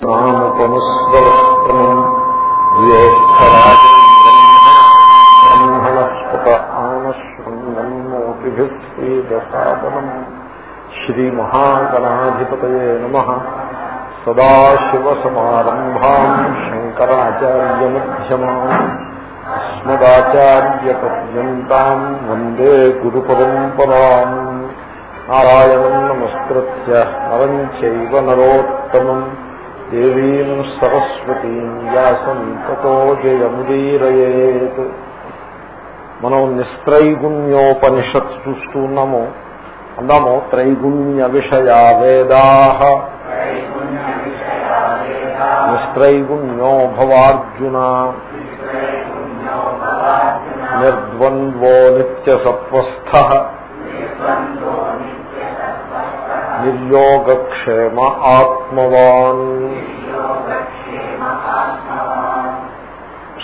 నాముపముస్వక్రమం జ్యేష్ఠరాజేంద్రహణస్పత ఆనశృంగన్నోతిభిస్వేదసాదనం శ్రీమహాగణాధిపతయే నమ సదాశివసమారంభాం శంకరాచార్యమ్యమాం అస్మదాచార్యపర్యంతం వందే గురు పరంపరా నారాయణం నమస్కృత్య నరం చైవ నరోత్తమం దేవీం సరస్వతీం వ్యాసం తతో జయముదీరయేత్ మనం నిస్త్రైగుణ్యోపనిషత్ చూస్తూ ఉన్నాము. అందాము త్రైగుణ్య విషయా వేదా. నిస్త్రైగుణ్యో భవార్జున నిర్ద్వంద్వో నిత్యసత్వస్థ. నిర్యోగక్షేమ ఆత్మవాన్.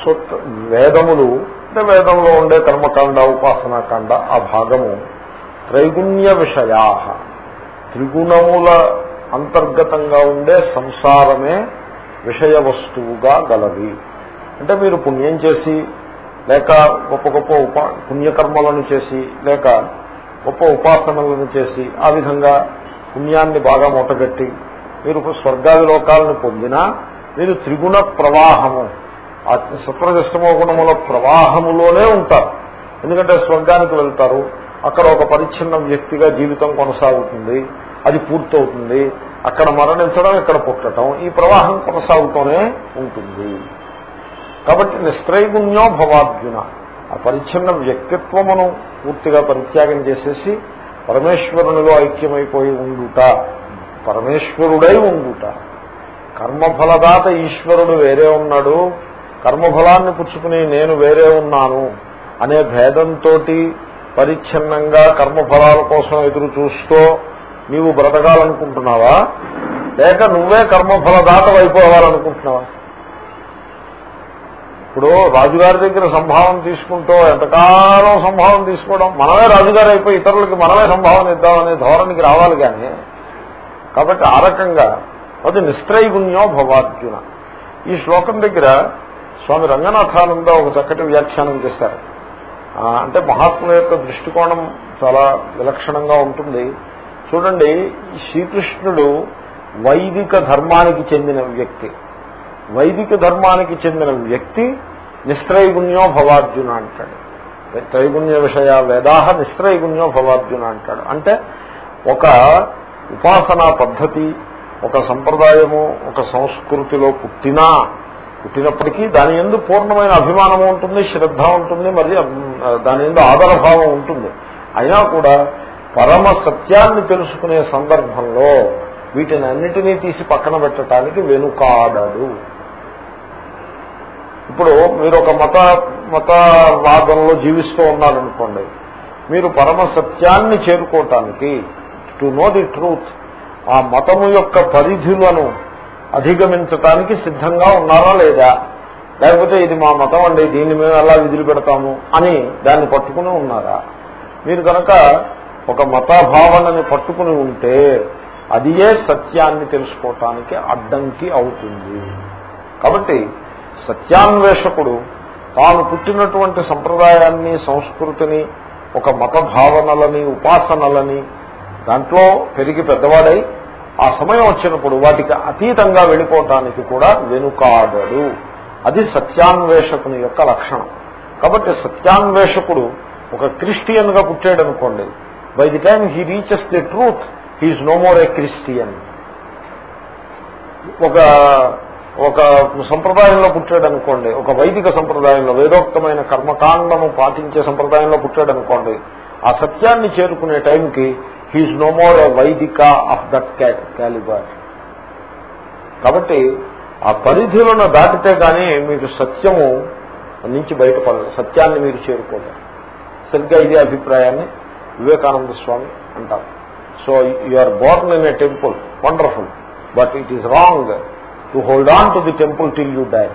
సో వేదములు అంటే వేదంలో ఉండే కర్మకాండ ఉపాసనాకాండ ఆ భాగము త్రైగుణ్య విషయా. త్రిగుణముల అంతర్గతంగా ఉండే సంసారమే విషయ వస్తువుగా గలవి అంటే మీరు పుణ్యం చేసి లేక గొప్ప గొప్ప ఉపా పుణ్యకర్మలను చేసి లేక గొప్ప ఉపాసనలను చేసి ఆ విధంగా పుణ్యాన్ని బాగా మూటగట్టి మీరు స్వర్గాది లోకాలను పొందినా మీరు త్రిగుణ ప్రవాహము ఆ సత్వజస్తమో గుణముల ప్రవాహములోనే ఉంటారు. ఎందుకంటే స్వర్గానికి వెళ్తారు అక్కడ ఒక పరిచ్ఛిన్న వ్యక్తిగా జీవితం కొనసాగుతుంది అది పూర్తవుతుంది అక్కడ మరణించడం ఇక్కడ పుట్టడం ఈ ప్రవాహం కొనసాగుతూనే ఉంటుంది. కాబట్టి నిస్త్రైగుణ్యో భవార్జున ఆ పరిచ్ఛిన్న వ్యక్తిత్వమును పూర్తిగా పరిత్యాగం చేసేసి పరమేశ్వరునిలో ఐక్యమైపోయి ఉండుట పరమేశ్వరుడై ఉండుట. కర్మఫలదాత ఈశ్వరుడు వేరే ఉన్నాడు కర్మఫలాన్ని పుచ్చుకుని నేను వేరే ఉన్నాను అనే భేదంతో పరిచ్ఛిన్నంగా కర్మఫలాల కోసం ఎదురు చూస్తూ నీవు బ్రతకాలనుకుంటున్నావా? లేక నువ్వే కర్మఫలదాత అయిపోవాలనుకుంటున్నావా? ఇప్పుడు రాజుగారి దగ్గర సంభావం తీసుకుంటూ ఎంతకాలం సంభావం తీసుకోవడం మనమే రాజుగారు అయిపోయి ఇతరులకి మనమే సంభావన ఇద్దామనే ధోరణికి రావాలి కానీ కాబట్టి ఆ రకంగా అది నిస్త్రైగుణ్యో భవార్జున. ఈ శ్లోకం దగ్గర స్వామి రంగనాథానంద ఒక చక్కటి వ్యాఖ్యానం చేశారు. అంటే మహాత్ముల యొక్క దృష్టికోణం చాలా విలక్షణంగా ఉంటుంది. చూడండి శ్రీకృష్ణుడు వైదిక ధర్మానికి చెందిన వ్యక్తి. వైదిక ధర్మానికి చెందిన వ్యక్తి నిస్త్రైగుణ్యో భవార్జున అంటాడు. త్రైగుణ్య విషయ వేదాహ నిస్త్రైగుణ్యో భవార్జున అంటాడు. అంటే ఒక ఉపాసనా పద్ధతి ఒక సంప్రదాయము ఒక సంస్కృతిలో పుట్టినా పుట్టినప్పటికీ దాని ఎందు పూర్ణమైన అభిమానం ఉంటుంది శ్రద్ధ ఉంటుంది మరి దాని ఎందు ఆదరభావం ఉంటుంది. అయినా కూడా పరమ సత్యాన్ని తెలుసుకునే సందర్భంలో వీటిని అన్నిటినీ తీసి పక్కన పెట్టడానికి వెనుకాడడు. ఇప్పుడు మీరు ఒక మత మతవాదంలో జీవిస్తూ ఉన్నారనుకోండి మీరు పరమ సత్యాన్ని చేరుకోవటానికి టు నో ది ట్రూత్ ఆ మతము యొక్క పరిధులను అధిగమించటానికి సిద్ధంగా ఉన్నారా లేదా? లేకపోతే ఇది మా మతం అండి దీన్ని మేము ఎలా విధులు పెడతాము అని దాన్ని పట్టుకుని ఉన్నారా? మీరు కనుక ఒక మతభావనని పట్టుకుని ఉంటే అదియే సత్యాన్ని తెలుసుకోవటానికి అడ్డంకి అవుతుంది. కాబట్టి సత్యాన్వేషకుడు తాను పుట్టినటువంటి సంప్రదాయాన్ని సంస్కృతిని ఒక మత భావనలని ఉపాసనలని దాంట్లో పెరిగి పెద్దవాడై ఆ సమయం వచ్చినప్పుడు వాటికి అతీతంగా వెళ్ళిపోవటానికి కూడా వెనుకాడడు. అది సత్యాన్వేషకుని యొక్క లక్షణం. కాబట్టి సత్యాన్వేషకుడు ఒక క్రిస్టియన్గా పుట్టాడు అనుకోండి by the time he reaches the truth he is no more a Christian ఒక ఒక సంప్రదాయంలో పుట్టాడు అనుకోండి ఒక వైదిక సంప్రదాయంలో వేదోక్తమైన కర్మకాండము పాటించే సంప్రదాయంలో పుట్టాడు అనుకోండి ఆ సత్యాన్ని చేరుకునే టైంకి హీఈస్ నో మోర్ ఏ వైదిక ఆఫ్ దట్ క్యాలిబర్ కాబట్టి ఆ పరిధులను దాటితే కానీ మీకు సత్యము నుంచి బయటపడదు సత్యాన్ని మీరు చేరుకోలేరు. సరిగ్గా ఇదే అభిప్రాయాన్ని వివేకానంద స్వామి అంటారు. So you are born in a temple wonderful but it is wrong to hold on to the temple till you die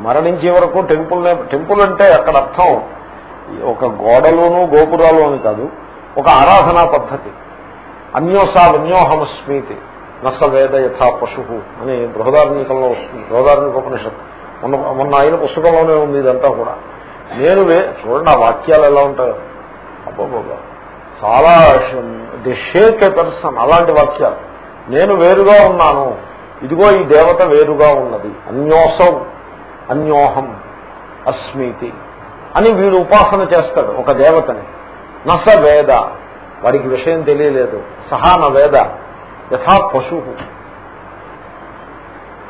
మరణించే వరకు టెంపుల్ టెంపుల్ అంటే అక్కడ అర్థం. ఒక గోడలోను గోపురాలోను కాదు ఒక ఆరాధనా పద్ధతి. అన్యోసా అన్యోహమస్మీతి నస వేద యథా పశు అని బృహదార్మికంలో వస్తుంది బృహదార్మిక ఉపనిషత్తు మొన్న మొన్న ఆయన పుస్తకంలోనే ఉంది ఇదంతా కూడా. నేను వే చూడండి ఆ వాక్యాలు ఎలా ఉంటాయో. అబ్బోబోబా చాలా ది షేక్ ఏ పర్సన్ అలాంటి వాక్యాలు. నేను వేరుగా ఉన్నాను. ఇదిగో ఈ దేవత వేరుగా ఉన్నది. అన్యోసం అన్యోహం అస్మీతి అని వీడు ఉపాసన చేస్తాడు ఒక దేవతని. నస వేద. వాడికి విషయం తెలియలేదు. సహా న వేద. యథా పశువు.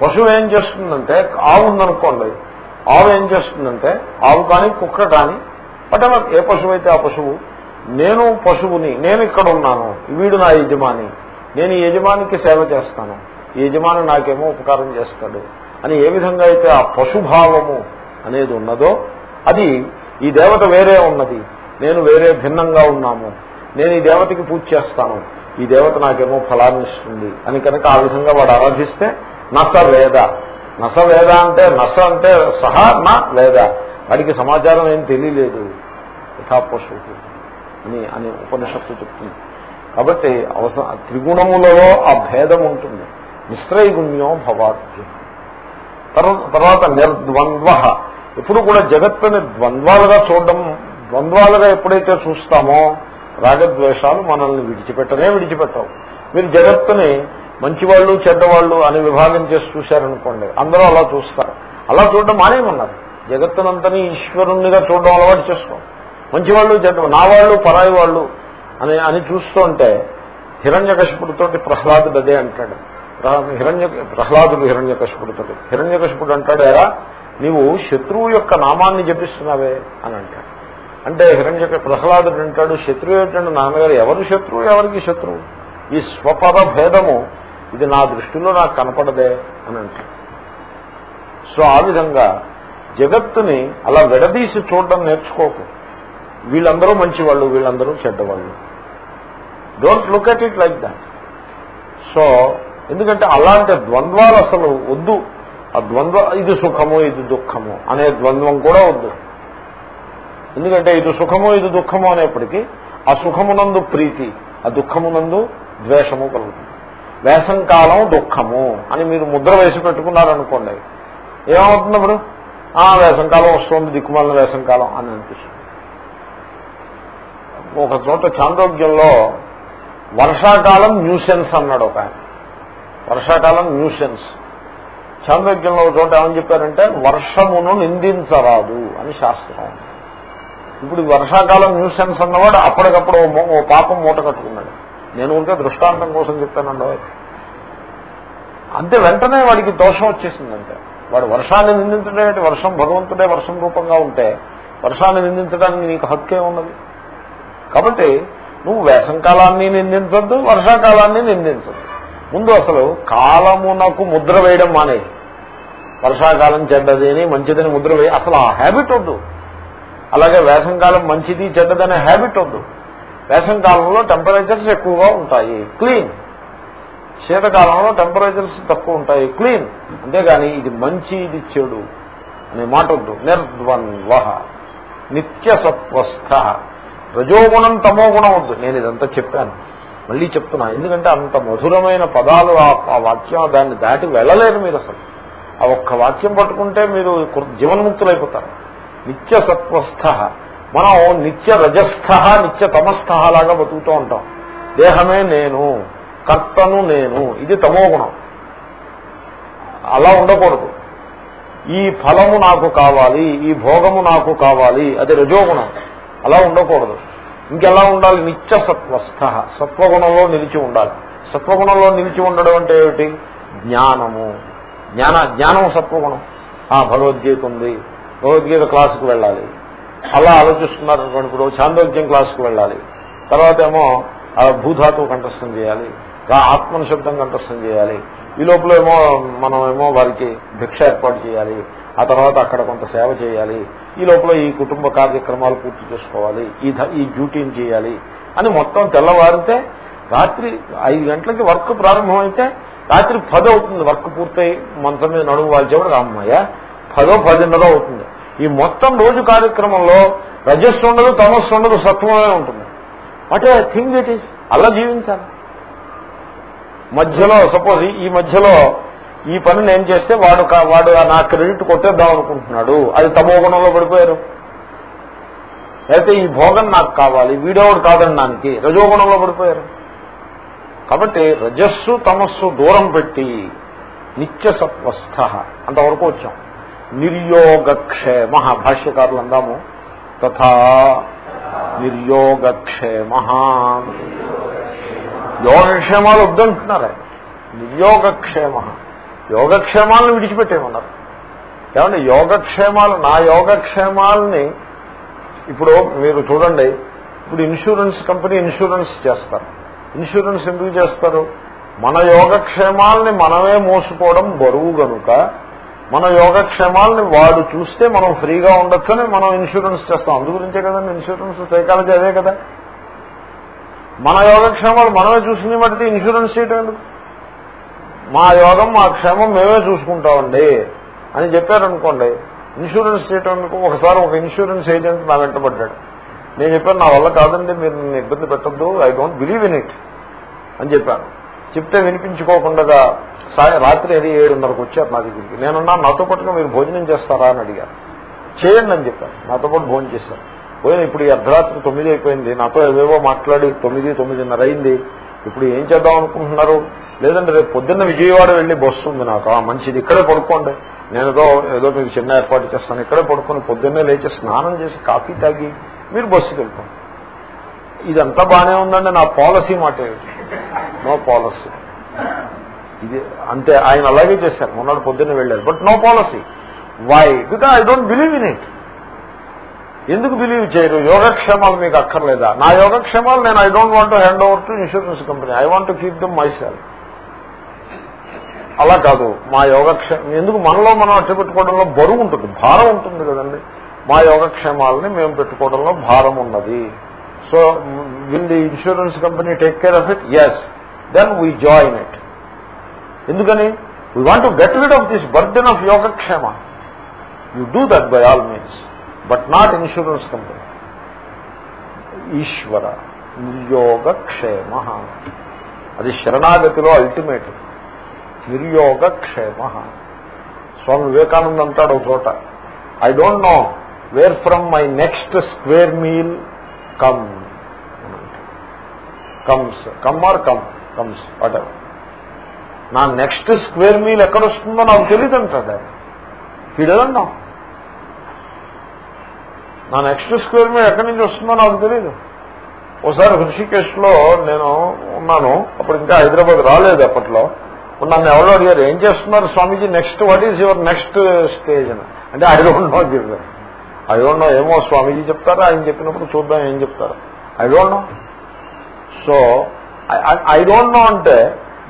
పశువు ఏం చేస్తుందంటే ఆవు ఉందనుకోండి ఆవు ఏం చేస్తుందంటే ఆవు కానీ కుక్క కానీ పటవ ఏ పశువు అయితే ఆ పశువు నేను పశువుని నేను ఇక్కడ ఉన్నాను వీడు నా యజమాని నేను ఈ యజమానికి సేవ చేస్తాను. యజమాని నాకేమో ఉపకారం చేస్తాడు. అని ఏ విధంగా అయితే ఆ పశుభావము అనేది ఉన్నదో అది ఈ దేవత వేరే ఉన్నది. నేను వేరే భిన్నంగా ఉన్నాము. నేను ఈ దేవతకి పూజ చేస్తాను. ఈ దేవత నాకేమో ఫలాన్ని ఇస్తుంది. అని కనుక ఆ విధంగా వాడు ఆరాధిస్తే నస వేద. నస వేద అంటే నస అంటే సహా నా వేద. వాడికి సమాచారం ఏం తెలియలేదు. యథా అని అని ఉపనిషత్తు చెప్తుంది. కాబట్టి అవసరం త్రిగుణములలో ఆ భేదం ఉంటుంది. నిశ్రయగుణ్యో భవార్జున తర్వాత నిర్ద్వంద్వ. ఎప్పుడు కూడా జగత్తుని ద్వంద్వాలుగా చూడడం ద్వంద్వాలుగా ఎప్పుడైతే చూస్తామో రాగద్వేషాలు మనల్ని విడిచిపెట్టనే విడిచిపెట్టవు. మీరు జగత్తుని మంచివాళ్ళు చెడ్డవాళ్ళు అని విభాగం చేసి చూశారనుకోండి అందరూ అలా చూస్తారు. అలా చూడడం మానేమన్నారు జగత్తునంతని ఈశ్వరుణ్ణిగా చూడడం అలవాటు చేసుకో. మంచివాళ్ళు చెడ్డ నా వాళ్ళు పరాయి వాళ్ళు అని అని చూస్తుంటే హిరణ్య కశిపుడితోటి ప్రహ్లాదుడు అదే అంటాడు. హిరణ్య ప్రహ్లాదుడు హిరణ్య కశిపుడితోటి హిరణ్య కశిపుడు అంటాడు ఎరా నీవు శత్రువు యొక్క నామాన్ని జపిస్తున్నావే అని అంటాడు. అంటే హిరణ్య ప్రహ్లాదుడు అంటాడు శత్రువు ఏంటంటే నాన్నగారు ఎవరు శత్రువు? ఎవరికి శత్రువు? ఈ స్వపద భేదము ఇది నా దృష్టిలో నాకు కనపడదే అని అంటాడు. సో ఆ విధంగా జగత్తుని అలా విడదీసి చూడడం నేర్చుకోకు. వీళ్ళందరూ మంచివాళ్ళు వీళ్ళందరూ చెడ్డవాళ్ళు. Don't look at it like that so ఎందుకంటే అలాంటి ద్వంద్వాలు అసలు వద్దు. ఆ ద్వంద్వ ఇది సుఖము ఇది దుఃఖము అనే ద్వంద్వం కూడా వద్దు. ఎందుకంటే ఇది సుఖము ఇది దుఃఖము అనేప్పటికీ ఆ సుఖమునందు ప్రీతి ఆ దుఃఖమునందు ద్వేషము కలుగుతుంది. వేసంకాలం దుఃఖము అని మీరు ముద్ర వేసి పెట్టుకున్నారనుకోండి. ఏమవుతుంది ఇప్పుడు ఆ వేసంకాలం వస్తుంది దిక్కుమాలిన వేసంకాలం అని అనిపిస్తుంది. ఒక చోట చాంద్రోగ్యంలో వర్షాకాలం న్యూసెన్స్ అన్నాడు ఒక ఆయన. వర్షాకాలం న్యూసెన్స్. చాంద్రోగ్యంలో ఒక చోట ఏమని చెప్పారంటే వర్షమును నిందించరాదు అని శాస్త్రం. ఇప్పుడు వర్షాకాలం న్యూసెన్స్ అన్నవాడు అప్పటికప్పుడు ఓ పాపం మూట కట్టుకున్నాడు. నేను ఉంటే దృష్టాంతం కోసం చెప్తానండో అంతే వెంటనే వాడికి దోషం వచ్చేసిందంటే వాడు వర్షాన్ని నిందించడం వర్షం భగవంతుడే వర్షం రూపంగా ఉంటే వర్షాన్ని నిందించడానికి నీకు హక్కే ఉన్నది? కాబట్టి నువ్వు వేసంకాలాన్ని నిందించద్దు వర్షాకాలాన్ని నిందించద్దు. ముందు అసలు కాలమునకు ముద్ర వేయడం మానేది. వర్షాకాలం చెడ్డది అని మంచిదని ముద్ర వేయ అసలు ఆ హ్యాబిట్ వద్దు. అలాగే వేసంకాలం మంచిది చెడ్డదనే హ్యాబిట్ వద్దు. వేసంకాలంలో టెంపరేచర్స్ ఎక్కువగా ఉంటాయి. క్లీన్ శీతకాలంలో టెంపరేచర్స్ తక్కువ ఉంటాయి. క్లీన్ అంతేగాని ఇది మంచి ఇది చెడు అనే మాట వద్దు. నిర్ద్వంద్వ. నిత్య సత్వస్థ రజోగుణం తమో గుణం వద్దు. నేను ఇదంతా చెప్పాను. మళ్ళీ చెప్తున్నా ఎందుకంటే అంత మధురమైన పదాలు ఆ వాక్యం దాన్ని దాటి వెళ్ళలేరు మీరు అసలు. ఆ ఒక్క వాక్యం పట్టుకుంటే మీరు జీవన్ముక్తులైపోతారు. నిత్య సత్వస్థ. మనం నిత్య రజస్థ నిత్య తమస్థ లాగా బతుకుతూ ఉంటాం. దేహమే నేను కర్తను నేను ఇది తమో గుణం. అలా ఉండకూడదు. ఈ ఫలము నాకు కావాలి ఈ భోగము నాకు కావాలి అది రజోగుణం. అలా ఉండకూడదు. ఇంకెలా ఉండాలి? నిత్య సత్వస్థ సత్వగుణంలో నిలిచి ఉండాలి. సత్వగుణంలో నిలిచి ఉండడం అంటే ఏమిటి? జ్ఞానము. జ్ఞాన జ్ఞానం సత్వగుణం. ఆ భగవద్గీత ఉంది. భగవద్గీత క్లాసుకు వెళ్ళాలి. అలా ఆలోచిస్తున్నారు అనుకోండి ఇప్పుడు చాందోగ్యం క్లాసుకు వెళ్ళాలి. తర్వాత ఏమో భూధాతువు కంఠస్థం చేయాలి. ఆత్మన శబ్దం కంఠస్థం చేయాలి. ఈ లోపల ఏమో మనం ఏమో వారికి భిక్ష ఏర్పాటు చేయాలి. ఆ తర్వాత అక్కడ కొంత సేవ చేయాలి ఈ లోపల ఈ కుటుంబ కార్యక్రమాలు పూర్తి చేసుకోవాలి ఈ ఈ డ్యూటీని చేయాలి అని మొత్తం తెల్లవారితే రాత్రి ఐదు గంటలకి వర్క్ ప్రారంభమైతే రాత్రి పది అవుతుంది వర్క్ పూర్తయి మంచం మీద నడుము వాల్చేవాడు రామయ్య పదో పదిన్నర అవుతుంది. ఈ మొత్తం రోజు కార్యక్రమంలో రజస్సు ఉండదు తమస్సు ఉండదు సత్వమే ఉంటుంది. వాట్ థింగ్ ఇట్ ఈస్ అలా జీవించాలి. మధ్యలో సపోజ్ ఈ మధ్యలో ఈ పని నేను చేస్తే వాడు వాడు నా క్రెడిట్ కొట్టేద్దాం అనుకుంటున్నాడు. అది తమో గుణంలో పడిపోయారు. అయితే ఈ భోగం నాకు కావాలి వీడోడు కాదనడానికి రజోగుణంలో పడిపోయారు. కాబట్టి రజస్సు తమస్సు దూరం పెట్టి నిత్య సత్వస్థ అంతవరకు వచ్చాం. నిర్యోగక్షేమ భాష్యకారులు అందాము. తథా నిర్యోగక్షేమ. యోగక్షేమాలు వద్దంటున్నారే. నిర్యోగక్షేమ. యోగక్షేమాలను విడిచిపెట్టేమన్నారు ఏమంటే యోగక్షేమాలు నా యోగక్షేమాలని ఇప్పుడు మీరు చూడండి ఇప్పుడు ఇన్సూరెన్స్ కంపెనీ ఇన్సూరెన్స్ చేస్తారు. ఇన్సూరెన్స్ ఎందుకు చేస్తారు? మన యోగక్షేమాలని మనమే మోసుకోవడం బరువు గనుక మన యోగక్షేమాలని వాడు చూస్తే మనం ఫ్రీగా ఉండొచ్చని మనం ఇన్సూరెన్స్ చేస్తాం. అందు గురించే కదండి ఇన్సూరెన్స్ సైకాలజీ అదే కదా? మన యోగక్షేమాలు మనమే చూసుకునే మట్టి ఇన్సూరెన్స్ చేయటం ఎందుకు? మా యోగం మా క్షేమం మేమే చూసుకుంటామండి అని చెప్పారనుకోండి ఇన్సూరెన్స్ చేయటం ఒకసారి ఒక ఇన్సూరెన్స్ ఏజెంట్ నా వెంటబడ్డాడు నేను చెప్పాను నా వల్ల కాదండి మీరు నన్ను ఇబ్బంది పెట్టద్దు I don't believe in it అని చెప్పాను. చెప్తే వినిపించుకోకుండా సాయం రాత్రి అది ఏడున్నరకు వచ్చారు నా దగ్గరికి. నేనున్నా నాతో పాటుగా మీరు భోజనం చేస్తారా అని అడిగాను చేయండి అని చెప్పాను నాతో పాటు భోజనం చేశాను పోయిన ఇప్పుడు ఈ అర్ధరాత్రి తొమ్మిది అయిపోయింది నాతో ఏవేవో మాట్లాడి తొమ్మిది తొమ్మిదిన్నర అయింది. ఇప్పుడు ఏం చేద్దాం అనుకుంటున్నారు? లేదంటే రేపు పొద్దున్న విజయవాడ వెళ్ళి బస్సు ఉంది నాకు. ఆ మంచిది. ఇక్కడే పడుకోండి. నేను ఏదో ఏదో మీకు చిన్న ఏర్పాటు చేస్తాను. ఇక్కడే పడుకొని పొద్దున్నే లేచి స్నానం చేసి కాఫీ తాగి మీరు బస్సుకి వెళ్ళిపోండి. ఇదంతా బాగానే ఉందండి. నా పాలసీ మాట ఏమిటి? No policy. ఇది అంతే ఆయన అలాగే చేశారు. మొన్నటి పొద్దున్న వెళ్ళారు. But no policy. Why because I don't believe in it ఎందుకు బిలీవ్ చేయరు? యోగక్షేమాలు మీకు అక్కర్లేదా? నా యోగక్షేమాలు నేను I don't want hand over to insurance company I want keep them myself అలా కాదు. మా యోగక్షేమం ఎందుకు మనలో మనం అట్టు పెట్టుకోవడంలో బరువు ఉంటుంది భారం ఉంటుంది కదండి. మా యోగక్షేమాలని మేము పెట్టుకోవడంలో భారం ఉన్నది. So will the insurance company take care of it yes then we join it ఎందుకని? We want to get rid of this burden of యోగక్షేమ. You do that by all means but not insurance company ఈశ్వర నిర్యోగక్షేమ. అది శరణాగతిలో ultimate నిర్యోగక్షేమ. స్వామి వివేకానంద అంటాడు చోట I don't know where from my next square meal come comes come or come comes what నా next square meal ఎక్కడ వస్తుందో నాకు తెలియదు అంటాడు ఆయన నా నెక్స్ట్ స్క్వేర్ మీల్ ఎక్కడి నుంచి వస్తుందో నాకు తెలియదు ఒకసారి హృషికేశ్లో నేను ఉన్నాను అప్పుడు ఇంకా హైదరాబాద్ రాలేదు అప్పట్లో. నన్ను ఎవరో అడిగారు ఏం చేస్తున్నారు Swamiji? Next what is your next stage అని. అంటే ఐ డోంట్ నో చెప్పారు. ఐ డోంట్ నో ఏమో స్వామీజీ చెప్తారా? ఆయన చెప్పినప్పుడు చూద్దాం ఏం చెప్తారు. I don't know so I don't know అంటే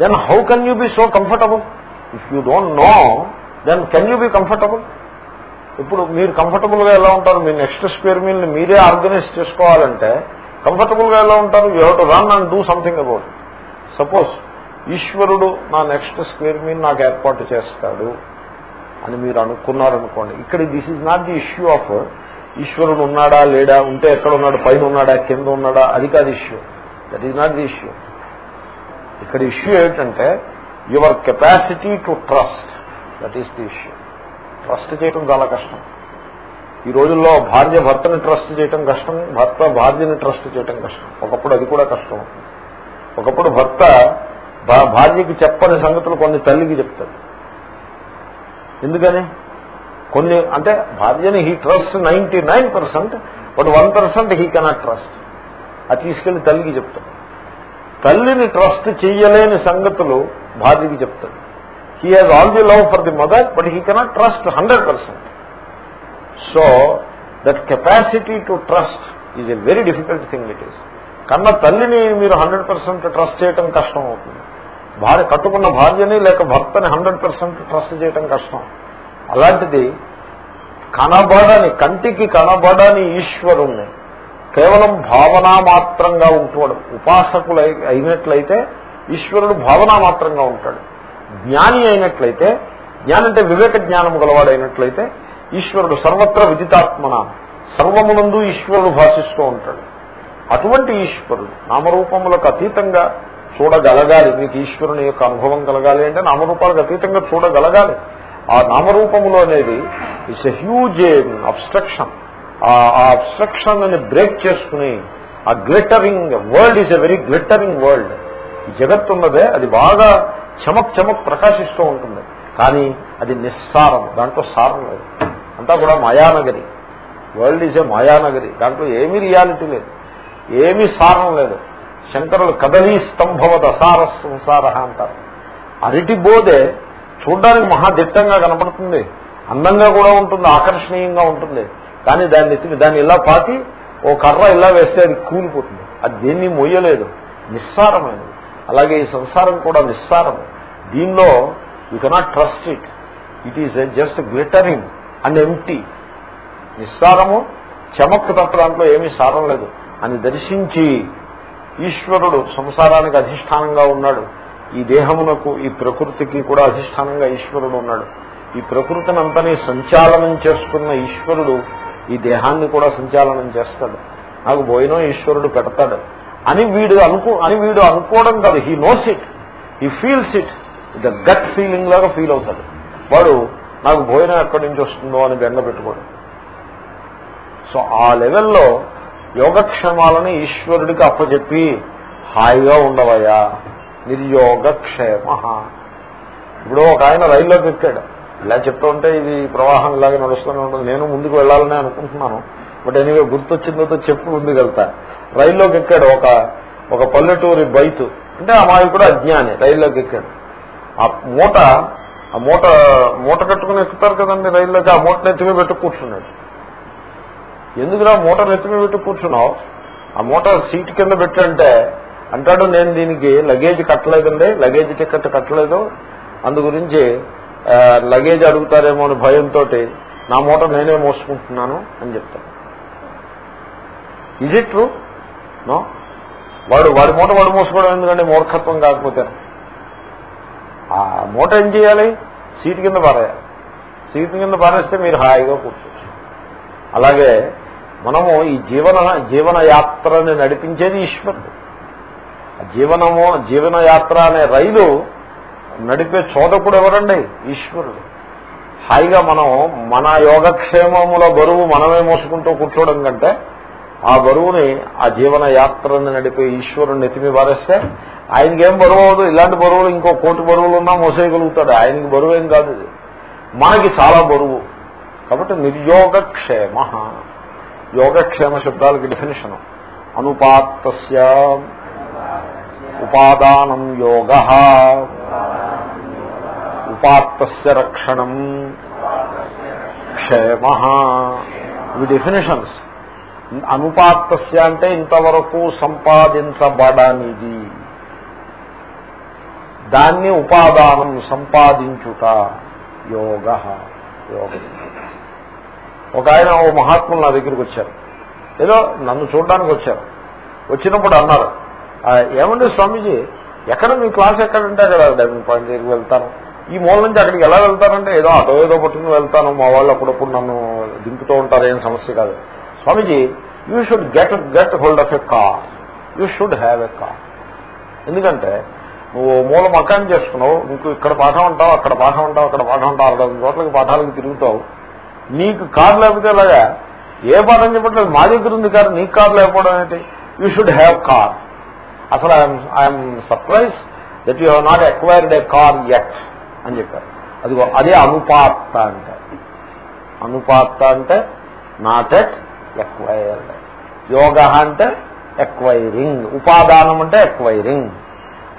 then how can you be so comfortable if you don't know then can you be comfortable ఇప్పుడు మీరు కంఫర్టబుల్గా ఎలా ఉంటారు? మీ నెక్స్ట్ స్క్వేర్ మీల్ని మీరే ఆర్గనైజ్ చేసుకోవాలంటే కంఫర్టబుల్గా ఎలా ఉంటారు? You have to run and do something about suppose ఈశ్వరుడు నా నెక్స్ట్ స్క్వేర్ మీద నాకు ఏర్పాటు చేస్తాడు అని మీరు అనుకున్నారనుకోండి. ఇక్కడ this is not the issue of ఈశ్వరుడు ఉన్నాడా లేడా ఉంటే ఎక్కడ ఉన్నాడు పైన ఉన్నాడా కింద ఉన్నాడా అది కాదు issue that is not the issue ఇక్కడ ఇష్యూ ఏమిటంటే your capacity to trust that is the issue trust చేయటం చాలా కష్టం. ఈ రోజుల్లో భార్య భర్తని ట్రస్ట్ చేయటం కష్టం భర్త భార్యని ట్రస్ట్ చేయటం కష్టం. ఒకప్పుడు అది కూడా కష్టం. ఒకప్పుడు భర్త భార్యకి చెప్పని సంగతులు కొన్ని తల్లికి చెప్తాడు ఎందుకని? కొన్ని అంటే భార్యని he trust ninety nine percent but one percent he cannot trust అది తీసుకెళ్ళి తల్లికి చెప్తాడు తల్లిని ట్రస్ట్ చెయ్యలేని సంగతులు భార్యకి చెప్తాడు he has all the love for the mother but he cannot trust hundred percent so that capacity to trust is a very difficult thing it is కన్నా తల్లిని మీరు హండ్రెడ్ పర్సెంట్ ట్రస్ట్ చేయటం కష్టం అవుతుంది. భార్య కట్టుకున్న భార్యని లేక భర్తని హండ్రెడ్ పర్సెంట్ ట్రస్ట్ చేయటం కష్టం. అలాంటిది కనబడని కంటికి కనబడని ఈశ్వరుణ్ణి కేవలం భావనా మాత్రంగా ఉంటాడు ఉపాసకులు అయినట్లయితే ఈశ్వరుడు భావనా మాత్రంగా ఉంటాడు. జ్ఞాని అయినట్లయితే జ్ఞానంటే వివేక జ్ఞానము గలవాడైనట్లయితే ఈశ్వరుడు సర్వత్ర విదితాత్మన. సర్వమునందు ఈశ్వరుడు భాషిస్తూ ఉంటాడు. అటువంటి ఈశ్వరుడు నామరూపములకు అతీతంగా చూడగలగాలి. మీకు ఈశ్వరుని యొక్క అనుభవం కలగాలి అంటే నామరూపాలకు అతీతంగా చూడగలగాలి. ఆ నామరూపములు అనేది ఇట్స్ ఎ హ్యూజ్ అబ్స్ట్రక్షన్ ఆ అబ్స్ట్రక్షన్ అని బ్రేక్ చేసుకుని ఆ glittering world is a very glittering world జగత్ జగత్తు ఉన్నదే అది బాగా చమక్ చమక్ ప్రకాశిస్తూ ఉంటుంది. కానీ అది నిస్సారం దాంట్లో సారం లేదు. అంతా కూడా మాయానగరి. World is a మాయానగరి. దాంట్లో ఏమీ రియాలిటీ లేదు. ఏమీ సారం లేదు. శంకరులు కదలీ స్తంభవత సార సంసార అంటారు. అరటి బోధే చూడడానికి మహాదిట్టంగా కనపడుతుంది. అందంగా కూడా ఉంటుంది ఆకర్షణీయంగా ఉంటుంది. కానీ దాన్ని ఎత్తి దాన్ని ఇలా పాతి ఓ కర్ర ఇలా వేస్తే అది కూలిపోతుంది. అది దేన్ని మొయ్యలేదు. నిస్సారమైనది. అలాగే ఈ సంసారం కూడా నిస్సారం. దీనిలో you cannot trust it it is just glittering and empty నిస్సారము చెమక్కు తప్ప దాంట్లో ఏమీ సారం లేదు. అని దర్శించి ఈశ్వరుడు సంసారానికి అధిష్టానంగా ఉన్నాడు. ఈ దేహమునకు ఈ ప్రకృతికి కూడా అధిష్టానంగా ఈశ్వరుడు ఉన్నాడు. ఈ ప్రకృతిని అంతనే సంచాలనం చేస్తున్న ఈశ్వరుడు ఈ దేహాన్ని కూడా సంచాలనం చేస్తాడు. నాకు భోజనం ఈశ్వరుడు పెడతాడు. అని వీడు అనుకో అని వీడు అనుకోవడం కాదు. He knows it he feels it the gut feeling లాగా ఫీల్ అవుతాడు. వాడు నాకు భోజనం ఎక్కడి నుంచి వస్తుందో అని బెంగ పెట్టుకోడు. సో ఆ లెవెల్లో యోగక్షేమాలని ఈశ్వరుడికి అప్పచెప్పి హాయిగా ఉండవయ్యా. నిర్యోగక్షేమ. ఇప్పుడు ఒక ఆయన రైల్లోకి ఎక్కాడు ఇలా చెప్తుంటే ఇది ప్రవాహం ఇలాగే నడుస్తూనే ఉంటుంది. నేను ముందుకు వెళ్ళాలని అనుకుంటున్నాను. బట్ ఎనివే గుర్తొచ్చిందో చెప్పి ముందుకు వెళ్తా. రైల్లోకి ఎక్కాడు ఒక ఒక పల్లెటూరి బైతు. అంటే అమాయకుడు అజ్ఞాని రైల్లోకి ఎక్కాడు ఆ మూట ఆ మూట మూట కట్టుకుని ఎక్కుతారు కదండి రైల్లోకి ఆ మూటను నెత్తిమీ పెట్టు కూర్చున్నాడు. ఎందుకురా మోటార్ నెత్తిమీ పెట్టి కూర్చున్నావు? ఆ మూట సీట్ కింద పెట్టంటే అంటాడు నేను దీనికి లగేజ్ కట్టలేదండి లగేజ్ టికెట్ కట్టలేదు. అందు గురించి లగేజ్ అడుగుతారేమో అని భయంతో నా మూట నేనే మోసుకుంటున్నాను అని చెప్తాను ఇజ్ ఇట్ ట్రూ నో వాడు వాడి మూట వాడు మోసుకోవడం ఎందుకంటే మూర్ఖత్వం కాకపోతే. ఆ మూట ఏం చేయాలి? సీటు కింద పారేయాలి. సీటు కింద పారేస్తే మీరు హాయిగా కూర్చోవచ్చు. అలాగే మనము ఈ జీవన జీవనయాత్రని నడిపించేది ఈశ్వరుడు. జీవనము జీవనయాత్ర అనే రైలు నడిపే చోదకుడు ఎవరండి? ఈశ్వరుడు. హాయిగా మనం మన యోగక్షేమముల బరువు మనమే మోసుకుంటూ కూర్చోవడం కంటే ఆ బరువుని ఆ జీవన యాత్రని నడిపే ఈశ్వరుని నెత్తిమి పారేస్తే ఆయనకేం బరువు అవదు ఇలాంటి బరువులు ఇంకో కోటి బరువులు ఉన్నా మోసేయగలుగుతాడు. ఆయనకి బరువు ఏం కాదు ఇది. మనకి చాలా బరువు. కాబట్టి నిర్యోగక్షేమ. యోగక్షేమ శబ్దాలకి డెఫినేషన్ అనుపాత్త ఉపాదానం యోగ ఉపాత్త రక్షణం క్షేమ ఇవి డెఫినేషన్స్ అనుపాత్త అంటే ఇంతవరకు సంపాదించబడనిది। దాన్ని ఉపాదానం సంపాదించుట యోగ యోగం. ఒక ఆయన ఓ మహాత్ములు నా దగ్గరికి వచ్చారు. ఏదో నన్ను చూడడానికి వచ్చారు. వచ్చినప్పుడు అన్నారు ఏమండి స్వామీజీ ఎక్కడ మీ క్లాస్ ఎక్కడంటే అక్కడ డైమండ్ పాయింట్ దగ్గరికి వెళ్తాను. ఈ మూల నుంచి అక్కడికి ఎలా వెళ్తానంటే ఏదో అటో ఏదో పట్టుకుని వెళ్తాను. మా వాళ్ళు అప్పుడప్పుడు నన్ను దింపుతూ ఉంటారు ఏం సమస్య కాదు. Swamiji you should get get hold of a car you should have a car ఎందుకంటే నువ్వు మూల మకాన్ చేసుకున్నావు నీకు ఇక్కడ పాఠం ఉంటావు అక్కడ పాఠం ఉంటావు అక్కడ పాఠం ఉంటావు అరవై చోట్లకి పాఠాలకు తిరుగుతావు. నీకు కారు లేకపోతే ఇలాగా ఏ పాఠం చెప్పట్లేదు. మా దగ్గర ఉంది కారు నీకు కారు లేకపోవడం ఏంటి? యూ షుడ్ హ్యావ్ కార్ అసలు I'm surprise that you not acquired a car yet అని చెప్పారు. అదిగో అదే అనుపాత్త అంటే. అనుపాత్త అంటే నాట్ ఎట్ ఎక్వైర్డ్ యోగ అంటే ఎక్వైరింగ్ ఉపాదానం అంటే ఎక్వైరింగ్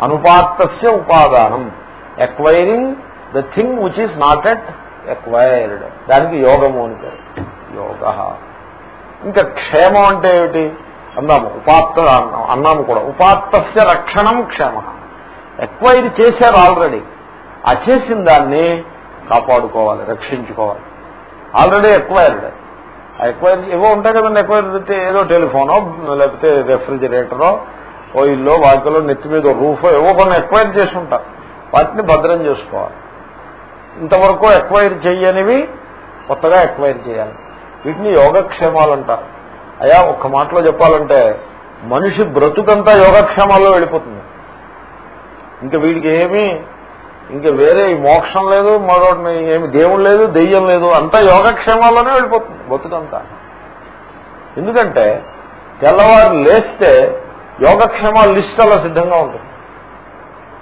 అనుపాత్తస్య ఉపాదానం. Acquiring the thing which is not yet acquired దానికి యోగము అని పేరు. యోగ. ఇంకా క్షేమం అంటే ఏమిటి? అన్నాము ఉపాత్త అన్నాము కూడా. ఉపాత్తస్య రక్షణం క్షేమ. ఎక్వైర్ చేశారు ఆల్రెడీ ఆ చేసిన దాన్ని కాపాడుకోవాలి రక్షించుకోవాలి. ఆల్రెడీ ఎక్వైర్డ్ ఆ ఎక్వైర్ ఏవో ఉంటాయి కదండి ఎక్వైర్ అయితే ఏదో టెలిఫోనో లేకపోతే రెఫ్రిజిరేటరో ఓ ఇల్లో వాటిలో నెత్తి మీద రూఫో ఏవో కొన్ని ఎక్వైర్ చేసి ఉంటారు. వాటిని భద్రం చేసుకోవాలి. ఇంతవరకు ఎక్వైర్ చేయనివి కొత్తగా ఎక్వైర్ చేయాలి. వీటిని యోగక్షేమాలు అంటారు అయా ఒక్క మాటలో చెప్పాలంటే మనిషి బ్రతుకంతా యోగక్షేమాల్లో వెళ్ళిపోతుంది. ఇంకా వీడికి ఏమీ ఇంకా వేరే మోక్షం లేదు మరో ఏమి దేవుడు లేదు దెయ్యం లేదు అంతా యోగక్షేమాల్లోనే వెళ్ళిపోతుంది బతుకంతా ఎందుకంటే తెల్లవారు లేస్తే యోగక్షేమాల లిస్ట్ అలా సిద్ధంగా ఉంటుంది.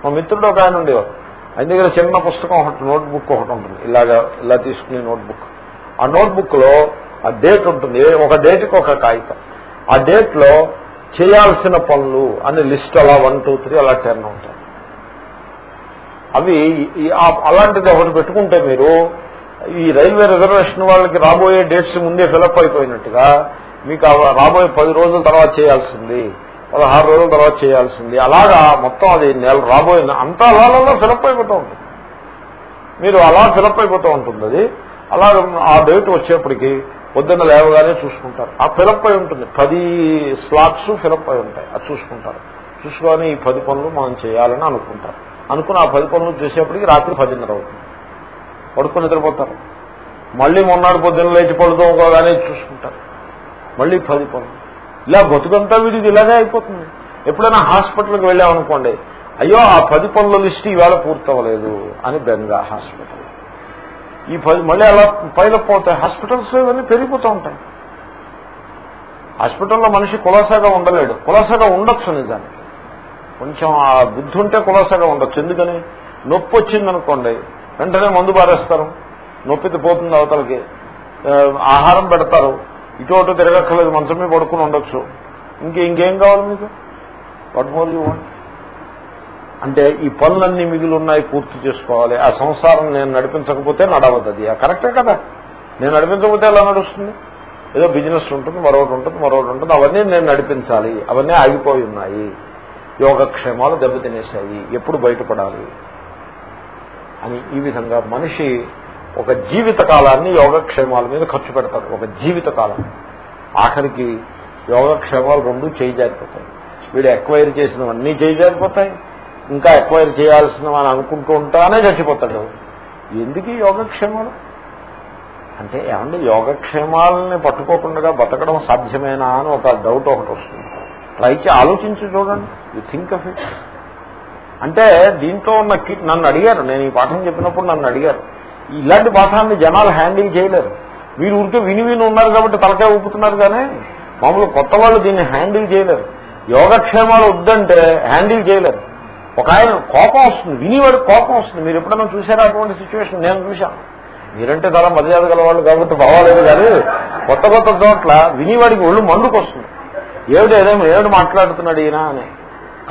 మా మిత్రుడు ఒక ఆయన ఉండేవారు. ఆయన దగ్గర చిన్న పుస్తకం ఒకటి నోట్ బుక్ ఒకటి ఉంటుంది. ఇలాగా ఇలా తీసుకునే నోట్ బుక్ ఆ నోట్ బుక్లో ఆ డేట్ ఉంటుంది. ఒక డేట్కి ఒక కాగితం. ఆ డేట్లో చేయాల్సిన పనులు అనే లిస్ట్ అలా వన్ టూ త్రీ అలా టెన్ ఉంటాయి. అవి అలాంటిది ఒకటి పెట్టుకుంటే మీరు ఈ రైల్వే రిజర్వేషన్ వాళ్ళకి రాబోయే డేట్స్ ముందే ఫిలప్ అయిపోయినట్టుగా మీకు రాబోయే పది రోజుల తర్వాత చేయాల్సింది. పదహారు రోజుల తర్వాత చేయాల్సింది. అలాగా మొత్తం అది నెల రాబోయింది అంతా అలా ఫిలప్ అయిపోతూ ఉంటుంది. మీరు అలా ఫిలప్ అయిపోతూ ఉంటుంది అది. అలా ఆ డేట్ వచ్చేప్పటికి పొద్దున్న లేవగానే చూసుకుంటారు. ఆ ఫిలప్ అయి ఉంటుంది. పది స్లాట్స్ ఫిలప్ అయి ఉంటాయి. అది చూసుకుంటారు. చూసుకొని ఈ పది పనులు మనం చేయాలని అనుకుంటారు. అనుకుని ఆ పది పనులు చేసేప్పటికి రాత్రి పదిన్నర అవుతుంది. పడుకుని నిద్రపోతారు. మళ్ళీ మొన్నటి పొద్దున్న లేచి పడుకోగానే చూసుకుంటారు. మళ్ళీ పది పనులు. ఇలా బతుకంతా వీడిది ఇలాగే అయిపోతుంది. ఎప్పుడైనా హాస్పిటల్కి వెళ్ళామనుకోండి అయ్యో ఆ పది పనుల లిస్ట్ ఈవేళ పూర్తవ్వలేదు అని బెంగా హాస్పిటల్. ఈ పది మళ్ళీ అలా పైలప్ అవుతాయి హాస్పిటల్స్ ఇవన్నీ పెరిగిపోతూ ఉంటాయి. హాస్పిటల్లో మనిషి కులాసాగా ఉండలేడు. కులాసాగా ఉండొచ్చు నిజానికి. కొంచెం ఆ బుద్ధి ఉంటే కులాసాగా ఉండొచ్చు. ఎందుకని? నొప్పి వచ్చిందనుకోండి వెంటనే మందు పారేస్తారు. నొప్పితే పోతుంది అవతలకి. ఆహారం పెడతారు. ఇటు అటు తిరగక్కర్లేదు మంచం మీద పడుకుని ఉండొచ్చు. ఇంకే ఇంకేం కావాలి మీకు? వాట్ మోర్ యూ వాంట్ అంటే ఈ పనులన్నీ మిగిలి ఉన్నాయి పూర్తి చేసుకోవాలి. ఆ సంసారం నేను నడిపించకపోతే నడవద్దు ఆ కరెక్టే కదా? నేను నడిపించకపోతే ఎలా నడుస్తుంది? ఏదో బిజినెస్ ఉంటుంది మరొకటి ఉంటుంది మరొకటి ఉంటుంది. అవన్నీ నేను నడిపించాలి. అవన్నీ ఆగిపోయి ఉన్నాయి. యోగక్షేమాలు దెబ్బతినేశాయి. ఎప్పుడు బయటపడాలి? అని ఈ విధంగా మనిషి ఒక జీవిత కాలాన్ని యోగక్షేమాల మీద ఖర్చు పెడతారు ఒక జీవిత కాలం ఆఖరికి యోగక్షేమాలు రెండు చేయి జారిపోతాయి వీడు ఎక్వైర్ చేసినవన్నీ చేయి జారిపోతాయి ఇంకా ఎక్వైర్ చేయాల్సినవి అని అనుకుంటూ ఉంటానే చచ్చిపోతాడు. ఎందుకు యోగక్షేమాలు? అంటే ఏమంటే యోగక్షేమాలని పట్టుకోకుండా బతకడం సాధ్యమేనా అని ఒక డౌట్ ఒకటి వస్తుంది. ట్రై చే ఆలోచించి చూడండి. యు థింక్ ఆఫ్ ఇట్ అంటే దీంట్లో ఉన్న నన్ను అడిగారు. నేను ఈ పాఠం చెప్పినప్పుడు నన్ను అడిగారు. ఇలాంటి పాఠాన్ని జనాలు హ్యాండిల్ చేయలేరు. మీరు ఊరికే విని విని ఉన్నారు కాబట్టి తలకాయ ఊపుతున్నారు కానీ మామూలు కొత్త వాళ్ళు దీన్ని హ్యాండిల్ చేయలేరు. యోగక్షేమాలు వద్దంటే హ్యాండిల్ చేయలేరు. ఒక ఆయన కోపం వస్తుంది వినివాడు కోపం వస్తుంది. మీరు ఎప్పుడైనా చూసారా అటువంటి సిచ్యువేషన్ నేను చూశాను. మీరంటే చాలా మర్యాద గల వాళ్ళు కాబట్టి బావాలేదు కానీ కొత్త కొత్త చోట్ల వినివాడికి ఒళ్ళు మండుకు వస్తుంది ఏమిటి ఏదేమో ఏమిటి మాట్లాడుతున్నాడు ఈయన అని.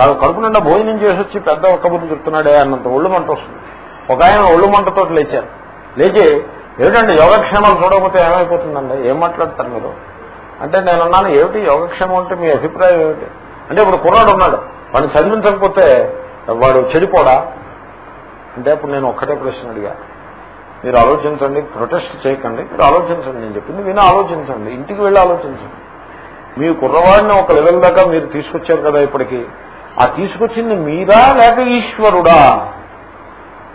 కడుపు నిండా భోజనం చేసి వచ్చి పెద్ద ఒక్క బుద్ధి చెప్తున్నాడే అన్నంత ఒళ్ళు మంట వస్తుంది. ఒక ఆయన ఒళ్ళు మంటతో లేచారు. లేచి ఏమిటండి యోగక్షేమాలు చూడకపోతే ఏమైపోతుందండి? ఏం మాట్లాడతారు మీరు? అంటే నేనున్నాను ఏమిటి యోగక్షేమం అంటే మీ అభిప్రాయం ఏమిటి? అంటే ఇప్పుడు కుర్రాడు ఉన్నాడు వాడిని చదివించకపోతే వాడు చెడిపోడా? అంటే అప్పుడు నేను ఒక్కటే ప్రశ్న అడిగా. మీరు ఆలోచించండి ప్రొటెస్ట్ చేయకండి మీరు ఆలోచించండి నేను చెప్పింది విని ఆలోచించండి ఇంటికి వెళ్ళి ఆలోచించండి. మీ కుర్రవాడిని ఒక లెవెల్ దాకా మీరు తీసుకొచ్చారు కదా ఇప్పటికి. ఆ తీసుకొచ్చింది మీరా లేక ఈశ్వరుడా?